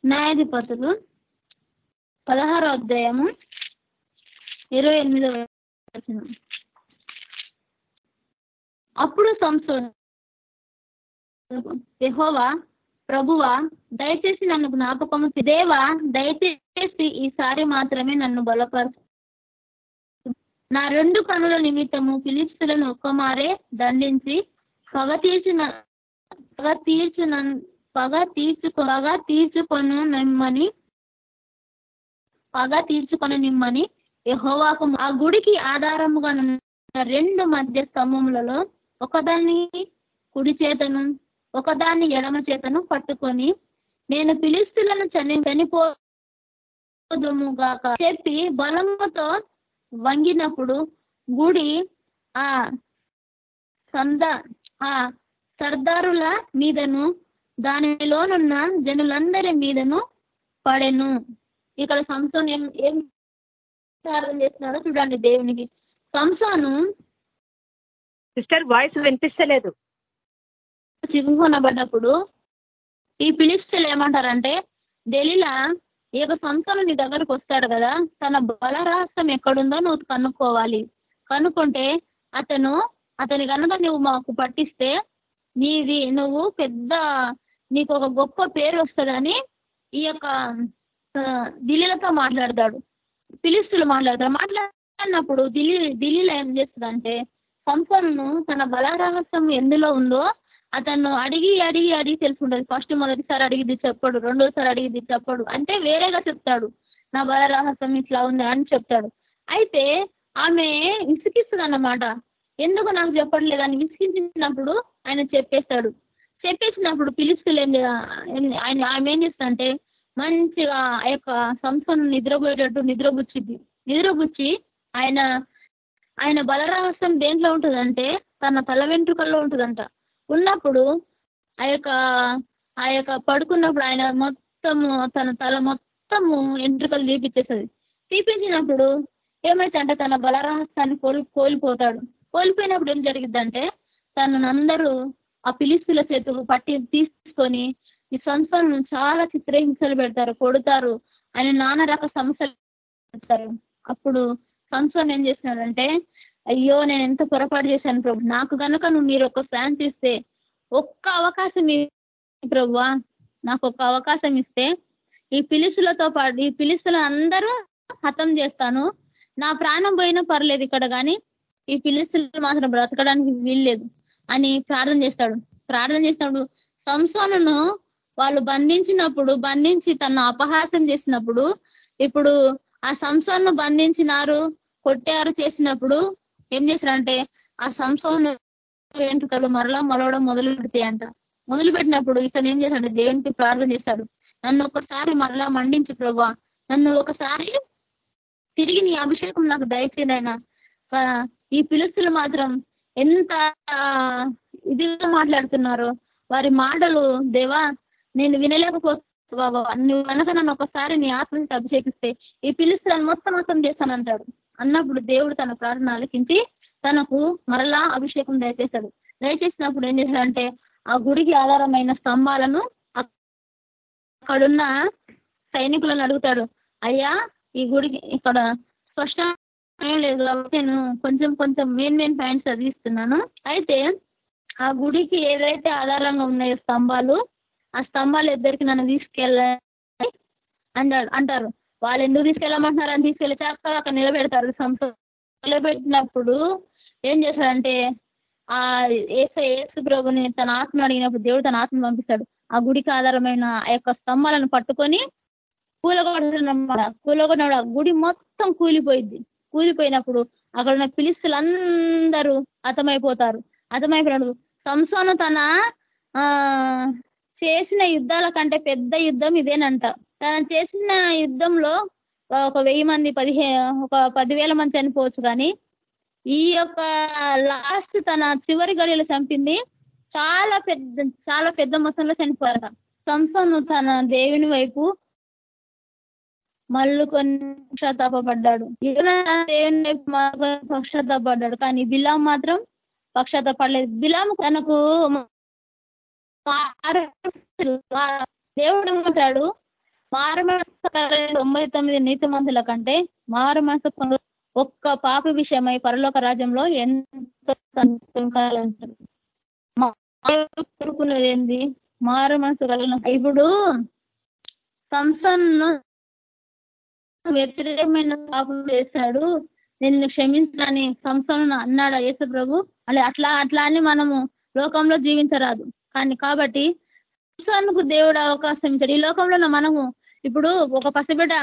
న్యాయాధిపతులు పదహారో అధ్యాయము ఇరవై ఎనిమిదవ వచనం. అప్పుడు సంసోన్ యహోవా ప్రభువా దయచేసి నన్ను జ్ఞాపకము దేవా దయచేసి ఈసారి మాత్రమే నన్ను బలపరచు. నా రెండు కనుల నిమిత్తము ఫిలిప్సులను ఒక్కమారే దండించి పగ తీర్చిన పగ తీర్చున పగ తీర్చుకో పగ తీర్చుకొను నిమ్మని పగ తీర్చుకొని నిమ్మని యహోవాకు ఆ గుడికి ఆధారముగా ఉన్న రెండు మధ్య స్తంభములలో ఒకదాన్ని కుడి చేతను ఒకదాన్ని ఎడమ చేతను పట్టుకొని నేను పిలిస్తులను చని చనిపోదుముగాక చెప్పి బలముతో వంగినప్పుడు గుడి ఆ సంద ఆ సర్దారుల మీదను దానిలోనున్న జనులందరి మీదను పడెను. ఇక్కడ సంసోన్ ఏం ఏం ప్రార్థన చేస్తున్నాడో చూడండి దేవునికి. సంసోను సిస్టర్ వాయిస్ వినిపిస్తలేదు. చిగుకొనబడ్డప్పుడు ఈ పిలిస్తులు ఏమంటారంటే దెలిలా ఈ యొక్క సంస్థలు నీ దగ్గరకు వస్తాడు కదా తన బలరహస్యం ఎక్కడుందో నువ్వు కనుక్కోవాలి. కనుక్కుంటే అతను అతని కనుక నువ్వు మాకు పట్టిస్తే నీది నువ్వు పెద్ద నీకు ఒక గొప్ప పేరు వస్తుందని ఈ యొక్క దిలీలతో మాట్లాడతాడు. పిలిస్తులు మాట్లాడతాడు మాట్లాడినప్పుడు దిలీ దిలీల ఏం చేస్తుందంటే సంపన్ను తన బలరహస్యం ఎందులో ఉందో అతను అడిగి అడిగి అడిగి తెలుసుకుంటుంది. ఫస్ట్ మొదటిసారి అడిగిది చెప్పడు రెండోసారి అడిగిది చెప్పడు. అంటే వేరేగా చెప్తాడు. నా బల రహస్యం ఇట్లా ఉంది అని చెప్తాడు. అయితే ఆమె విసిగిస్తుంది అన్నమాట ఎందుకు నాకు చెప్పడం లేదని విసిగించినప్పుడు ఆయన చెప్పేస్తాడు. చెప్పేసినప్పుడు పిలుస్తులు ఆయన ఆమె ఏం చేస్తుందంటే మంచిగా ఆ యొక్క సంస్థను నిద్రపోయేటట్టు నిద్రపుచ్చింది నిద్రపుచ్చి ఆయన ఆయన బలరహస్యం దేంట్లో ఉంటుందంటే తన తల వెంట్రుకల్లో ఉంటుందంట. ఉన్నప్పుడు ఆ యొక్క ఆ యొక్క పడుకున్నప్పుడు ఆయన మొత్తము తన తల మొత్తము వెంట్రుకలు తీపిచ్చేస్తుంది. తీపించినప్పుడు ఏమైతే అంటే తన బలరహస్యాన్ని కోల్ కోల్పోతాడు. కోల్పోయినప్పుడు ఏం జరిగిద్దంటే తనను అందరూ ఆ పిలిస్తుల చేతులు పట్టి తీసుకొని ఈ సంస్థను చాలా చిత్రహింసలు పెడతారు కొడతారు ఆయన నానా రకాల సమస్యలు పెడతారు. అప్పుడు సంస్థను ఏం చేసినాడంటే అయ్యో నేను ఎంత పొరపాటు చేశాను ప్రభు నాకు కనుక నువ్వు మీరు ఒక ఛాన్స్ ఇస్తే ఒక్క అవకాశం ప్రభు ప్రభువా నాకు ఒక అవకాశం ఇస్తే ఈ పిలుసులతో పాటు ఈ పిలుసులు అందరూ హతం చేస్తాను. నా ప్రాణం పోయినా పర్లేదు ఇక్కడ కానీ ఈ పిలుసులు మాత్రం బ్రతకడానికి వీల్లేదు. అని ప్రార్థన చేస్తాడు. ప్రార్థన చేసినప్పుడు సంసోనును వాళ్ళు బంధించినప్పుడు బంధించి తను అపహాసం చేసినప్పుడు ఇప్పుడు ఆ సంసోను బంధించినారు కొట్టారు చేసినప్పుడు ఏం చేశారంటే ఆ సంసోను వెంట్రుకలు మరలా మొలవడం మొదలు పెడతాయంట మొదలు పెట్టినప్పుడు ఇతను ఏం చేశాడు? దేవునికి ప్రార్థన చేశాడు నన్ను ఒకసారి మరలా మండించి ప్రభా నన్ను ఒకసారి తిరిగి నీ అభిషేకం నాకు దయచేదైనా ఈ పిలుస్తులు మాత్రం ఎంత ఇదిగా మాట్లాడుతున్నారు? వారి మాటలు దేవా నేను వినలేకపోతున్నా బాబా నువ్వు కనుక నన్ను ఒకసారి నీ ఆత్మకి అభిషేకిస్తే ఈ పిలుస్తాను మొత్తం మొత్తం చేస్తానంటాడు. అన్నప్పుడు దేవుడు తన ప్రార్థన ఆలకించి తనకు మరలా అభిషేకం దయచేశాడు. దయచేసినప్పుడు ఏం చేశాడంటే ఆ గుడికి ఆధారమైన స్తంభాలను అక్కడున్న సైనికులను అడుగుతాడు. అయ్యా ఈ గుడికి ఇక్కడ స్పష్టం ఏం లేదు కాబట్టి నేను కొంచెం కొంచెం మెయిన్ మెయిన్ పాయింట్స్ చదివిస్తున్నాను. అయితే ఆ గుడికి ఏదైతే ఆధారంగా ఉన్నాయో స్తంభాలు ఆ స్తంభాలు ఇద్దరికి నన్ను తీసుకెళ్ళాలి అంటారు అంటారు. వాళ్ళు ఎందుకు తీసుకెళ్ళమంటున్నారు అని తీసుకెళ్ళి చక్కగా అక్కడ నిలబెడతారు. నిలబెట్టినప్పుడు ఏం చేస్తాడంటే ఆ ఏస ఏసు ప్రభుని తన ఆత్మ అడిగినప్పుడు దేవుడు తన ఆత్మ పంపిస్తాడు. ఆ గుడికి ఆధారమైన ఆ యొక్క స్తంభాలను పట్టుకొని కూలగొడుతున్నమాట. కూలగొడినప్పుడు ఆ గుడి మొత్తం కూలిపోయింది కూలిపోయినప్పుడు అక్కడ ఉన్న పిలిస్తులందరూ హతమైపోతారు. హతమైపోయినప్పుడు సంసోను తన ఆ చేసిన యుద్ధాల కంటే పెద్ద యుద్ధం ఇదేనంట. తను చేసిన యుద్ధంలో ఒక వెయ్యి మంది పదిహే ఒక పదివేల మంది చనిపోవచ్చు కానీ ఈ యొక్క లాస్ట్ తన చివరి గడియలు చంపింది చాలా పెద్ద చాలా పెద్ద మొత్తంలో చనిపోయారు సంసోను తన దేవుని వైపు మళ్ళుకొని పశ్చాత్తాపడ్డాడు దేవుని పశ్చాత్తాపడ్డాడు కానీ బిలాం మాత్రం పశ్చాత్తాపడలేదు. బిలాం తనకు దేవుడు ఏమంటాడు? మారుమనసు తొంభై తొమ్మిది నీతి మందుల కంటే మారుమనసు ఒక్క పాప విషయమై పరలోక రాజ్యంలో ఎంత కోరుకునేది ఏంది మారు మనసు కలిగిన ఇప్పుడు సంసన్ను వ్యతిరేకమైన పాపం చేశాడు. నిన్ను క్షమించని సంస్థను అన్నాడు యేసు ప్రభు అలా అట్లా అట్లా అని మనము లోకంలో జీవించరాదు. కానీ కాబట్టి సంస్థకు దేవుడు అవకాశం ఇచ్చాడు. ఈ లోకంలో మనము ఇప్పుడు ఒక పసిబిడ్డ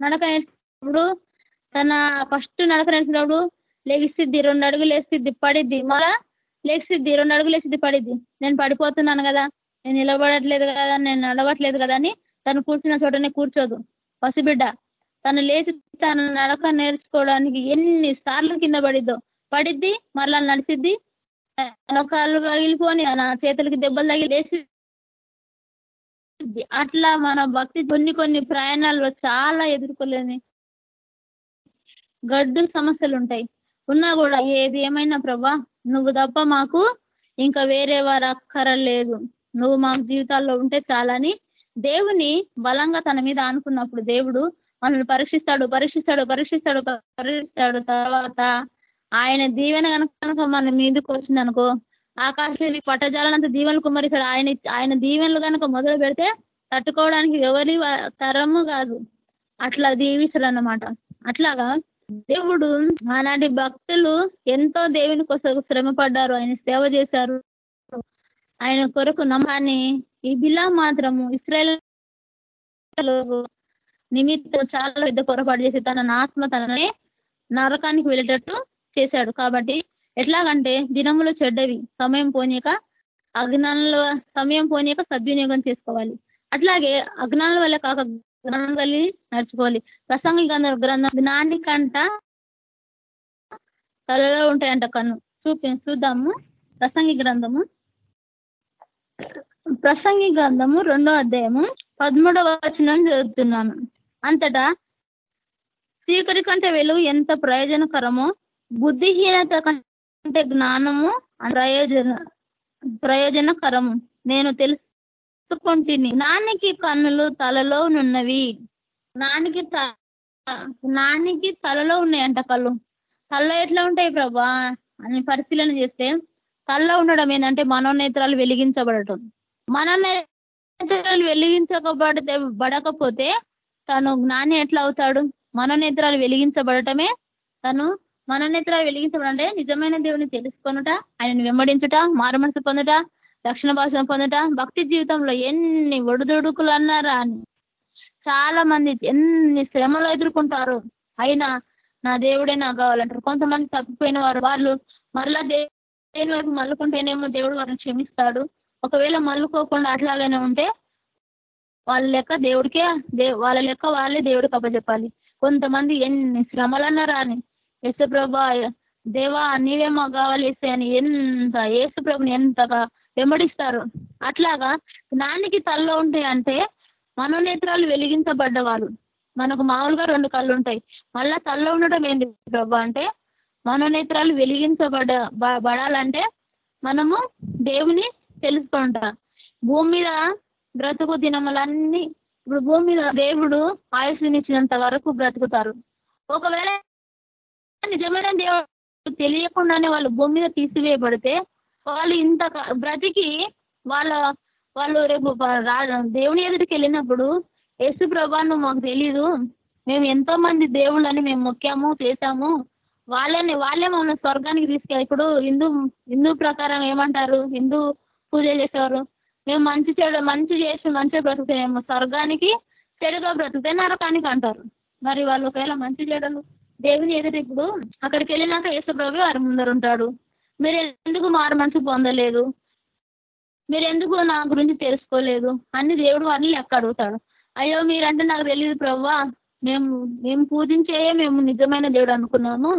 నడక నేర్చుకున్నప్పుడు తన ఫస్ట్ నడక నేర్చినప్పుడు లెగిసిద్ది రెండు అడుగులు వేసిద్ది పడిద్ది. మళ్ళా లెగిసిద్ది రెండు అడుగులు వేసిద్ది పడిద్ది. నేను పడిపోతున్నాను కదా నేను నిలబడట్లేదు కదా నేను నడవట్లేదు కదా అని తను కూర్చున్న చోటనే కూర్చోదు. పసిబిడ్డ తను లేచి తన నడక నేర్చుకోవడానికి ఎన్ని సార్లు కింద పడిద్దో పడిద్ది మరలా నడిచిద్ది. నొకాలు పగిలిపోని నా చేతులకి దెబ్బలు తగిలి లేచి అట్లా మన భక్తి కొన్ని కొన్ని ప్రయాణాల్లో చాలా ఎదుర్కోలేని గడ్డు సమస్యలు ఉంటాయి ఉన్నా కూడా ఏది ఏమైనా ప్రభా నువ్వు తప్ప మాకు ఇంకా వేరే వారు అక్కరలేదు. నువ్వు మా జీవితాల్లో ఉంటే చాలని దేవుని బలంగా తన మీద అనుకున్నప్పుడు దేవుడు మనల్ని పరీక్షిస్తాడు పరీక్షిస్తాడు పరీక్షిస్తాడు పరీక్షిస్తాడు. తర్వాత ఆయన దీవెన కనుక కనుక మన మీదకి వచ్చింది అనుకో ఆకాశానికి పట్టజాలనంత దీవెనలు కుమ్మరిస్తాడు. ఆయన ఆయన దీవెనలు కనుక మొదలు పెడితే తట్టుకోవడానికి ఎవరి తరము కాదు. అట్లా దీవిస్తాడు అన్నమాట అట్లాగా దేవుడు ఆనాటి భక్తులు ఎంతో దేవుని కోసం శ్రమ పడ్డారు ఆయన సేవ చేశారు. ఆయన కొరకు నమ్మాన్ని ఈ బిల్లా మాత్రము ఇస్రాయల్ నిమిత్తం చాలా పెద్ద పొరపాటు చేసి తన ఆత్మ తననే నరకానికి వెళ్ళేటట్టు చేశాడు. కాబట్టి ఎట్లాగంటే దినములు చెడ్డవి. సమయం పోనీక అజ్ఞానంలో సమయం పోనీక సద్వినియోగం చేసుకోవాలి. అట్లాగే అజ్ఞానం వల్ల కాక జ్ఞానం కలిగి నడుచుకోవాలి. ప్రసంగి గ్రంథం గ్రంథం జ్ఞానికంట తలలో ఉంటాయంట కన్ను. చూపి చూద్దాము. ప్రసంగి గ్రంథము. ప్రసంగి గ్రంథము రెండో అధ్యాయము పదమూడవ వచనం చదువుతున్నాను. అంతటా చీకటి కంటే వెలుగు ఎంత ప్రయోజనకరమో బుద్ధిహీనత కంటే జ్ఞానము ప్రయోజన ప్రయోజనకరము. నేను తెలుసుకుంటుని. నానికి కన్నులు తలలో నున్నవి. నానికి నానికి తలలో ఉన్నాయంట కళ్ళు. తలలో ఎట్లా ఉంటాయి ప్రభా? అని పరిశీలన చేస్తే తలలో ఉండడం ఏంటంటే మనోనేత్రాలు వెలిగించబడటం. మనోనేత్రాలు వెలిగించకబడితే పడకపోతే తను జ్ఞాని ఎట్లా అవుతాడు మననేత్రాలు వెలిగించబడటమే తను మననేత్రాలు వెలిగించబడ అంటే నిజమైన దేవుని తెలుసుకొనుట ఆయనను వెంబడించుట మారుమనసు పొందుట రక్షణ భాష పొందుట భక్తి జీవితంలో ఎన్ని ఒడిదుడుకులు అన్నారా అని. చాలా మంది ఎన్ని శ్రమలు ఎదుర్కొంటారు. అయినా నా దేవుడే నాకు కావాలంటారు. కొంతమంది తప్పిపోయిన వారు వాళ్ళు మరలా దేవుని వైపు మల్లుకుంటేనేమో దేవుడు వారిని క్షమిస్తాడు. ఒకవేళ మల్లుకోకుండా అట్లాగనే ఉంటే వాళ్ళ లెక్క దేవుడికే దే వాళ్ళ లెక్క వాళ్ళే దేవుడికి అప్పచెప్పాలి కొంతమంది ఎన్ని శ్రమలు రాని అని దేవా నీవే మాకు కావాలి అని ఎంత యేసుప్రభుని ఎంతగా వెంబడిస్తారు? అట్లాగా జ్ఞానికి తల్లో ఉంటాయి అంటే మనోనేత్రాలు వెలిగించబడ్డవారు మనకు మామూలుగా రెండు కళ్ళు ఉంటాయి. మళ్ళా తల్లో ఉండడం ఏంటి ప్రభా అంటే మనోనేత్రాలు వెలిగించబడ బడాలంటే మనము దేవుని తెలుసుకుంటా. భూమి మీద బ్రతుకు దినములన్నీ ఇప్పుడు భూమి మీద దేవుడు ఆయుష్నిచ్చినంత వరకు బ్రతుకుతారు. ఒకవేళ నిజమైన దేవుడు తెలియకుండానే వాళ్ళు భూమి మీద తీసివేయబడితే వాళ్ళు ఇంత బ్రతికి వాళ్ళ వాళ్ళు రేపు దేవుని ఎదుటికి వెళ్ళినప్పుడు యేసు ప్రభాను మాకు తెలీదు. మేము ఎంతో మంది దేవుళ్ళని మేము మొక్కాము చేశాము. వాళ్ళని వాళ్ళే మమ్మల్ని స్వర్గానికి తీసుకెళ్ళి ఇప్పుడు హిందూ హిందూ ప్రకారం ఏమంటారు? హిందూ పూజ చేసేవారు. మేము మంచి చెడు మంచి చేసి మంచిగా బ్రతుకుతామేమో స్వర్గానికి చెడుగా బ్రతుకుతే నరకానికి అంటారు. మరి వాళ్ళు ఒకవేళ మంచి చెడులు దేవుని ఎదురు ఇప్పుడు అక్కడికి వెళ్ళినాక యేసుప్రభు వారి ముందర ఉంటాడు. మీరు ఎందుకు మారు మనసు పొందలేదు? మీరు ఎందుకు నా గురించి తెలుసుకోలేదు? అని దేవుడు వారిని లెక్క అడుగుతాడు. అయ్యో మీరంటే నాకు తెలియదు ప్రవ్వా. మేము మేము పూజించే మేము నిజమైన దేవుడు అనుకున్నాము.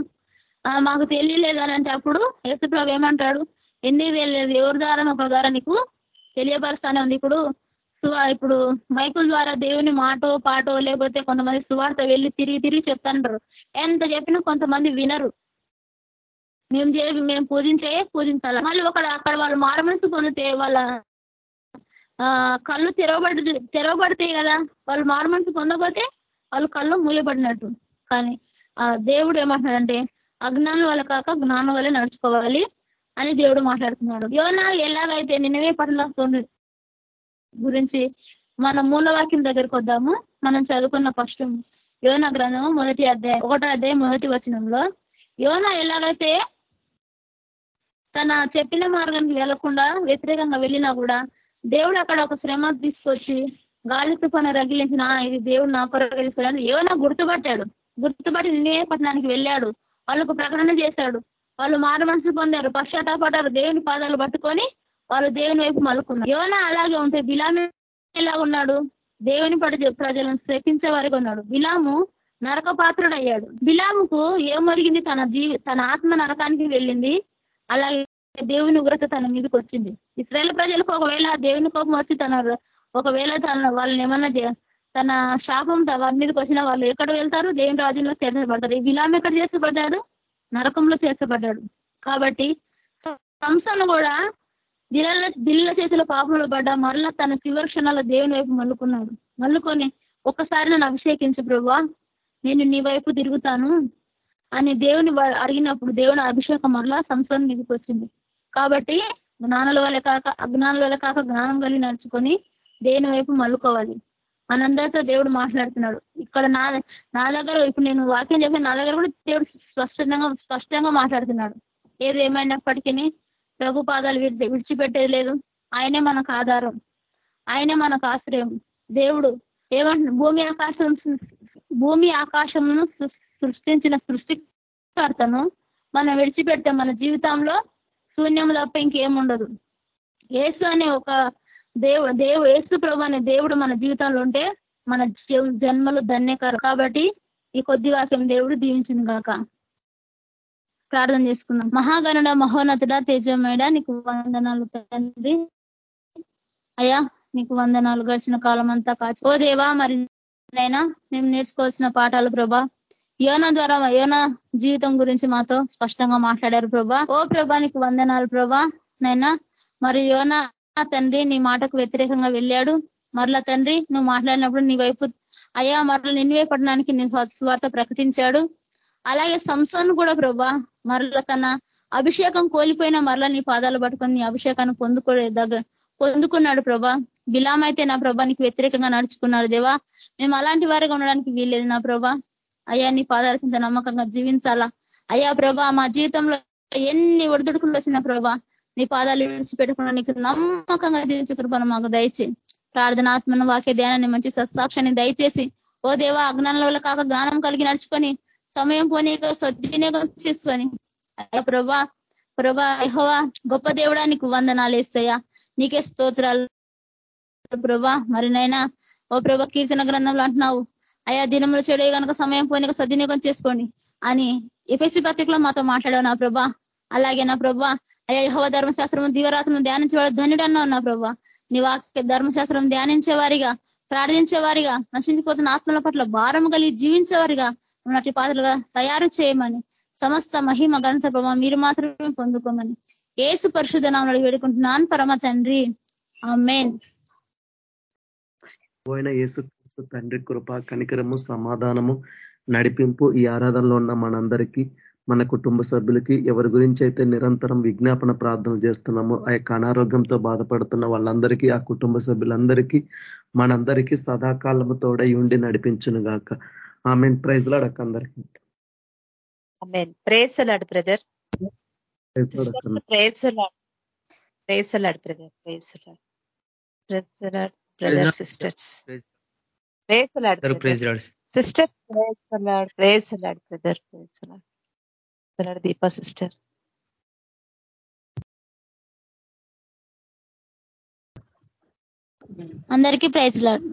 మాకు తెలియలేదు అని అంటే అప్పుడు యేసుప్రభు ఏమంటాడు? ఎన్ని వేలు ఎవరి ద్వారా ఒక ద్వారా నీకు తెలియపరుస్తానే ఉంది. ఇప్పుడు సువా ఇప్పుడు మైకుల ద్వారా దేవుని మాటో పాటో లేకపోతే కొంతమంది సువార్త వెళ్ళి తిరిగి తిరిగి చెప్తాంటారు. ఎంత చెప్పినా కొంతమంది వినరు. మేము చే మేము పూజించే పూజించాలి? మళ్ళీ ఒక అక్కడ వాళ్ళు మారమనసు పొందితే వాళ్ళ ఆ, కళ్ళు తెరవబడి తెరవబడతాయి కదా. వాళ్ళు మారమనసు పొందకపోతే వాళ్ళు కళ్ళు మూయబడినట్టు. కానీ ఆ దేవుడు ఏమంటున్నాడంటే అజ్ఞానం వల్ల కాక జ్ఞానం వల్ల నడుచుకోవాలి. అని దేవుడు మాట్లాడుతున్నాడు. యోనా ఎలాగైతే నిన్నవే పట్ల గురించి మన మూలవాక్యం దగ్గరికి వద్దాము. మనం చదువుకున్న ఫస్ట్ యోన గ్రంథము మొదటి అధ్యాయం ఒకటో అధ్యాయం మొదటి వచనంలో యోన ఎలాగైతే తన చెప్పిన మార్గానికి వెళ్ళకుండా వ్యతిరేకంగా వెళ్ళినా కూడా దేవుడు అక్కడ ఒక శ్రమ తీసుకొచ్చి గాలి తుఫాను రగిలించిన ఇది దేవుడు నా కొరకు యోన గుర్తుపట్టాడు. గుర్తుపట్టి నిన్నే పట్టణానికి వెళ్ళాడు. వాళ్ళకు ప్రకటన చేశాడు. వాళ్ళు మారు మనసు పొందారు పశ్చాత్తాపడ్డారు దేవుని పాదాలు పట్టుకొని వాళ్ళు దేవుని వైపు మలుకున్నారు. యోన అలాగే ఉంటే బిలాము ఎలా ఉన్నాడు? దేవుని పడి ప్రజలను శపించే వారికి ఉన్నాడు. బిలాము నరక పాత్రుడయ్యాడు. బిలాముకు ఏమొరిగింది తన జీవి తన ఆత్మ నరకానికి వెళ్ళింది. అలాగే దేవుని ఉగ్రత తన మీదకి వచ్చింది. ఇస్రాయేల్ ప్రజలకు ఒకవేళ దేవుని కోపం వచ్చి తన ఒకవేళ తన వాళ్ళని ఏమన్నా తన శాపం వారి మీదకి వచ్చినా వాళ్ళు ఎక్కడ వెళ్తారు? దేవుని రాజ్యంలో చేర్చబడతారు ఈ బిలాం ఎక్కడ చేర్చబడ్డాడు? నరకంలో చేర్చబడ్డాడు. కాబట్టి సంస్థను కూడా దిల్ల దిల్ల చేతిలో పాపంలో పడ్డ మరలా తన చివరి క్షణాల్లో దేవుని వైపు మల్లుకున్నాడు మల్లుకొని ఒక్కసారి నన్ను అభిషేకించు ప్రభా నేను నీ వైపు తిరుగుతాను అని దేవుని అడిగినప్పుడు దేవుని అభిషేకం మరలా సంస్థను మీదకి వచ్చింది. కాబట్టి జ్ఞానుల వల్ల కాక అజ్ఞానుల వల్ల కాక జ్ఞానం కలిగి నడుచుకొని దేవుని వైపు మల్లుకోవాలి మనందరితో దేవుడు మాట్లాడుతున్నాడు. ఇక్కడ నా నా దగ్గర ఇప్పుడు నేను వాక్యం చెప్పిన నా దగ్గర కూడా దేవుడు స్పష్టంగా స్పష్టంగా మాట్లాడుతున్నాడు. ఏది ఏమైనప్పటికీ ప్రభు పాదాలు విడిచి విడిచిపెట్టేది లేదు. ఆయనే మనకు ఆధారం. ఆయనే మనకు ఆశ్రయం. దేవుడు ఏమంటు భూమి ఆకాశం భూమి ఆకాశమును సృష్టించిన సృష్టికర్తను మనం విడిచిపెడితే మన జీవితంలో శూన్యం తప్ప ఇంకేముండదు. యేసు అనే ఒక దేవు దేవు యేసు ప్రభు అనే దేవుడు మన జీవితంలో ఉంటే మన జన్మలు ధన్యకరం. కాబట్టి ఈ కొద్ది వాక్యం దేవుడు దీవించింది కాక ప్రార్థన చేసుకుందాం. మహాగణుడ మహోన్నతుడ తేజమేడ నీకు వందనాలు తండ్రి. అయ్యా నీకు వందనాలు. గడిచిన కాలం అంతా కాచి ఓ దేవా మరి నైనా మేము నేర్చుకోవాల్సిన పాఠాలు ప్రభా. యోన ద్వారా యోన జీవితం గురించి మాతో స్పష్టంగా మాట్లాడారు ప్రభా. ఓ ప్రభా నీకు వందనాలు ప్రభా. నైనా మరి యోన తండ్రి నీ మాటకు వ్యతిరేకంగా వెళ్ళాడు. మరలా తండ్రి నువ్వు మాట్లాడినప్పుడు నీ వైపు అయ్యా మరలా నిన్వే పడడానికి నీ స్వార్థ ప్రకటించాడు. అలాగే సంసోన్ కూడా ప్రభా మరలా తన అభిషేకం కోల్పోయిన మరలా నీ పాదాలు పట్టుకొని నీ అభిషేకాన్ని పొందుకో పొందుకున్నాడు ప్రభా. బిలాం అయితే నా ప్రభా నీకు వ్యతిరేకంగా నడుచుకున్నాడు దేవా. మేము అలాంటి వారిగా ఉండడానికి వీల్లేదు నా ప్రభా. అయ్యా నీ పాదాల చింత నమ్మకంగా జీవించాలా. అయ్యా ప్రభా మా జీవితంలో ఎన్ని ఒడిదుడుకులు వచ్చిన ప్రభా నీ పాదాలు విడిచిపెట్టకుండా నీకు నమ్మకంగా జీవించే కృపను మాకు దయచే ప్రార్థనాత్మను వాక్య ధ్యానాన్ని మంచి సత్సాక్షాన్ని దయచేసి ఓ దేవా అజ్ఞానంలో వల్ల కాక జ్ఞానం కలిగి నడుచుకొని సమయం పోనీక సద్వినియోగం చేసుకొని. అయ్యా ప్రభా ప్రభా యెహోవా గొప్ప దేవుడా నీకు వందనాలు వేస్తాయా నీకే స్తోత్రాలు. ప్రభా మరి నైనా ఓ ప్రభా కీర్తన గ్రంథంలో అంటున్నావు. అయా దినములు చెడు కనుక సమయం పోయిన సద్వినియోగం చేసుకోండి అని ఎపిసి పత్రికలో మాతో మాట్లాడావు నా ప్రభా. అలాగే నా ప్రభా అయ్యా యహోవ ధర్మశాస్త్రం దివరాత్రులను ధ్యానించేవాడు ధన్యుడు అన్నావు నా ప్రభా. నీ వాక్య ధర్మశాస్త్రం ధ్యానించే వారిగా ప్రార్థించే వారిగా నశించిపోతున్న ఆత్మల పట్ల భారం కలిగి జీవించేవారిగా ఉన్నటి పాత్రలుగా తయారు చేయమని సమస్త మహిమ గణత ప్రభావ మీరు మాత్రమే పొందుకోమని. ఏసు పరిశుద్ధ నామలు వేడుకుంటున్నాను పరమ తండ్రి. ఆమెన్. పోయిన యేసుక్రీస్తు తండ్రి కృప కనికరము సమాధానము నడిపింపు ఈ ఆరాధనలో ఉన్న మనందరికీ మన కుటుంబ సభ్యులకి ఎవరి గురించి అయితే నిరంతరం విజ్ఞాపన ప్రార్థనలు చేస్తున్నామో ఆ యొక్క అనారోగ్యంతో బాధపడుతున్న వాళ్ళందరికీ ఆ కుటుంబ సభ్యులందరికీ మనందరికీ సదాకాలము తోడై ఉండి నడిపించును గాక ఆమె ప్రైజ్ లాడక అందరికీ praise Lord brother praise లాడక praise Lord praise Lord brother praise Lord brother brother sisters praise Lord praise Lord sister praise Lord praise Lord brother praise Lord praise Lord Deepa sister. అందరికీ ప్రైజ్ లాడు.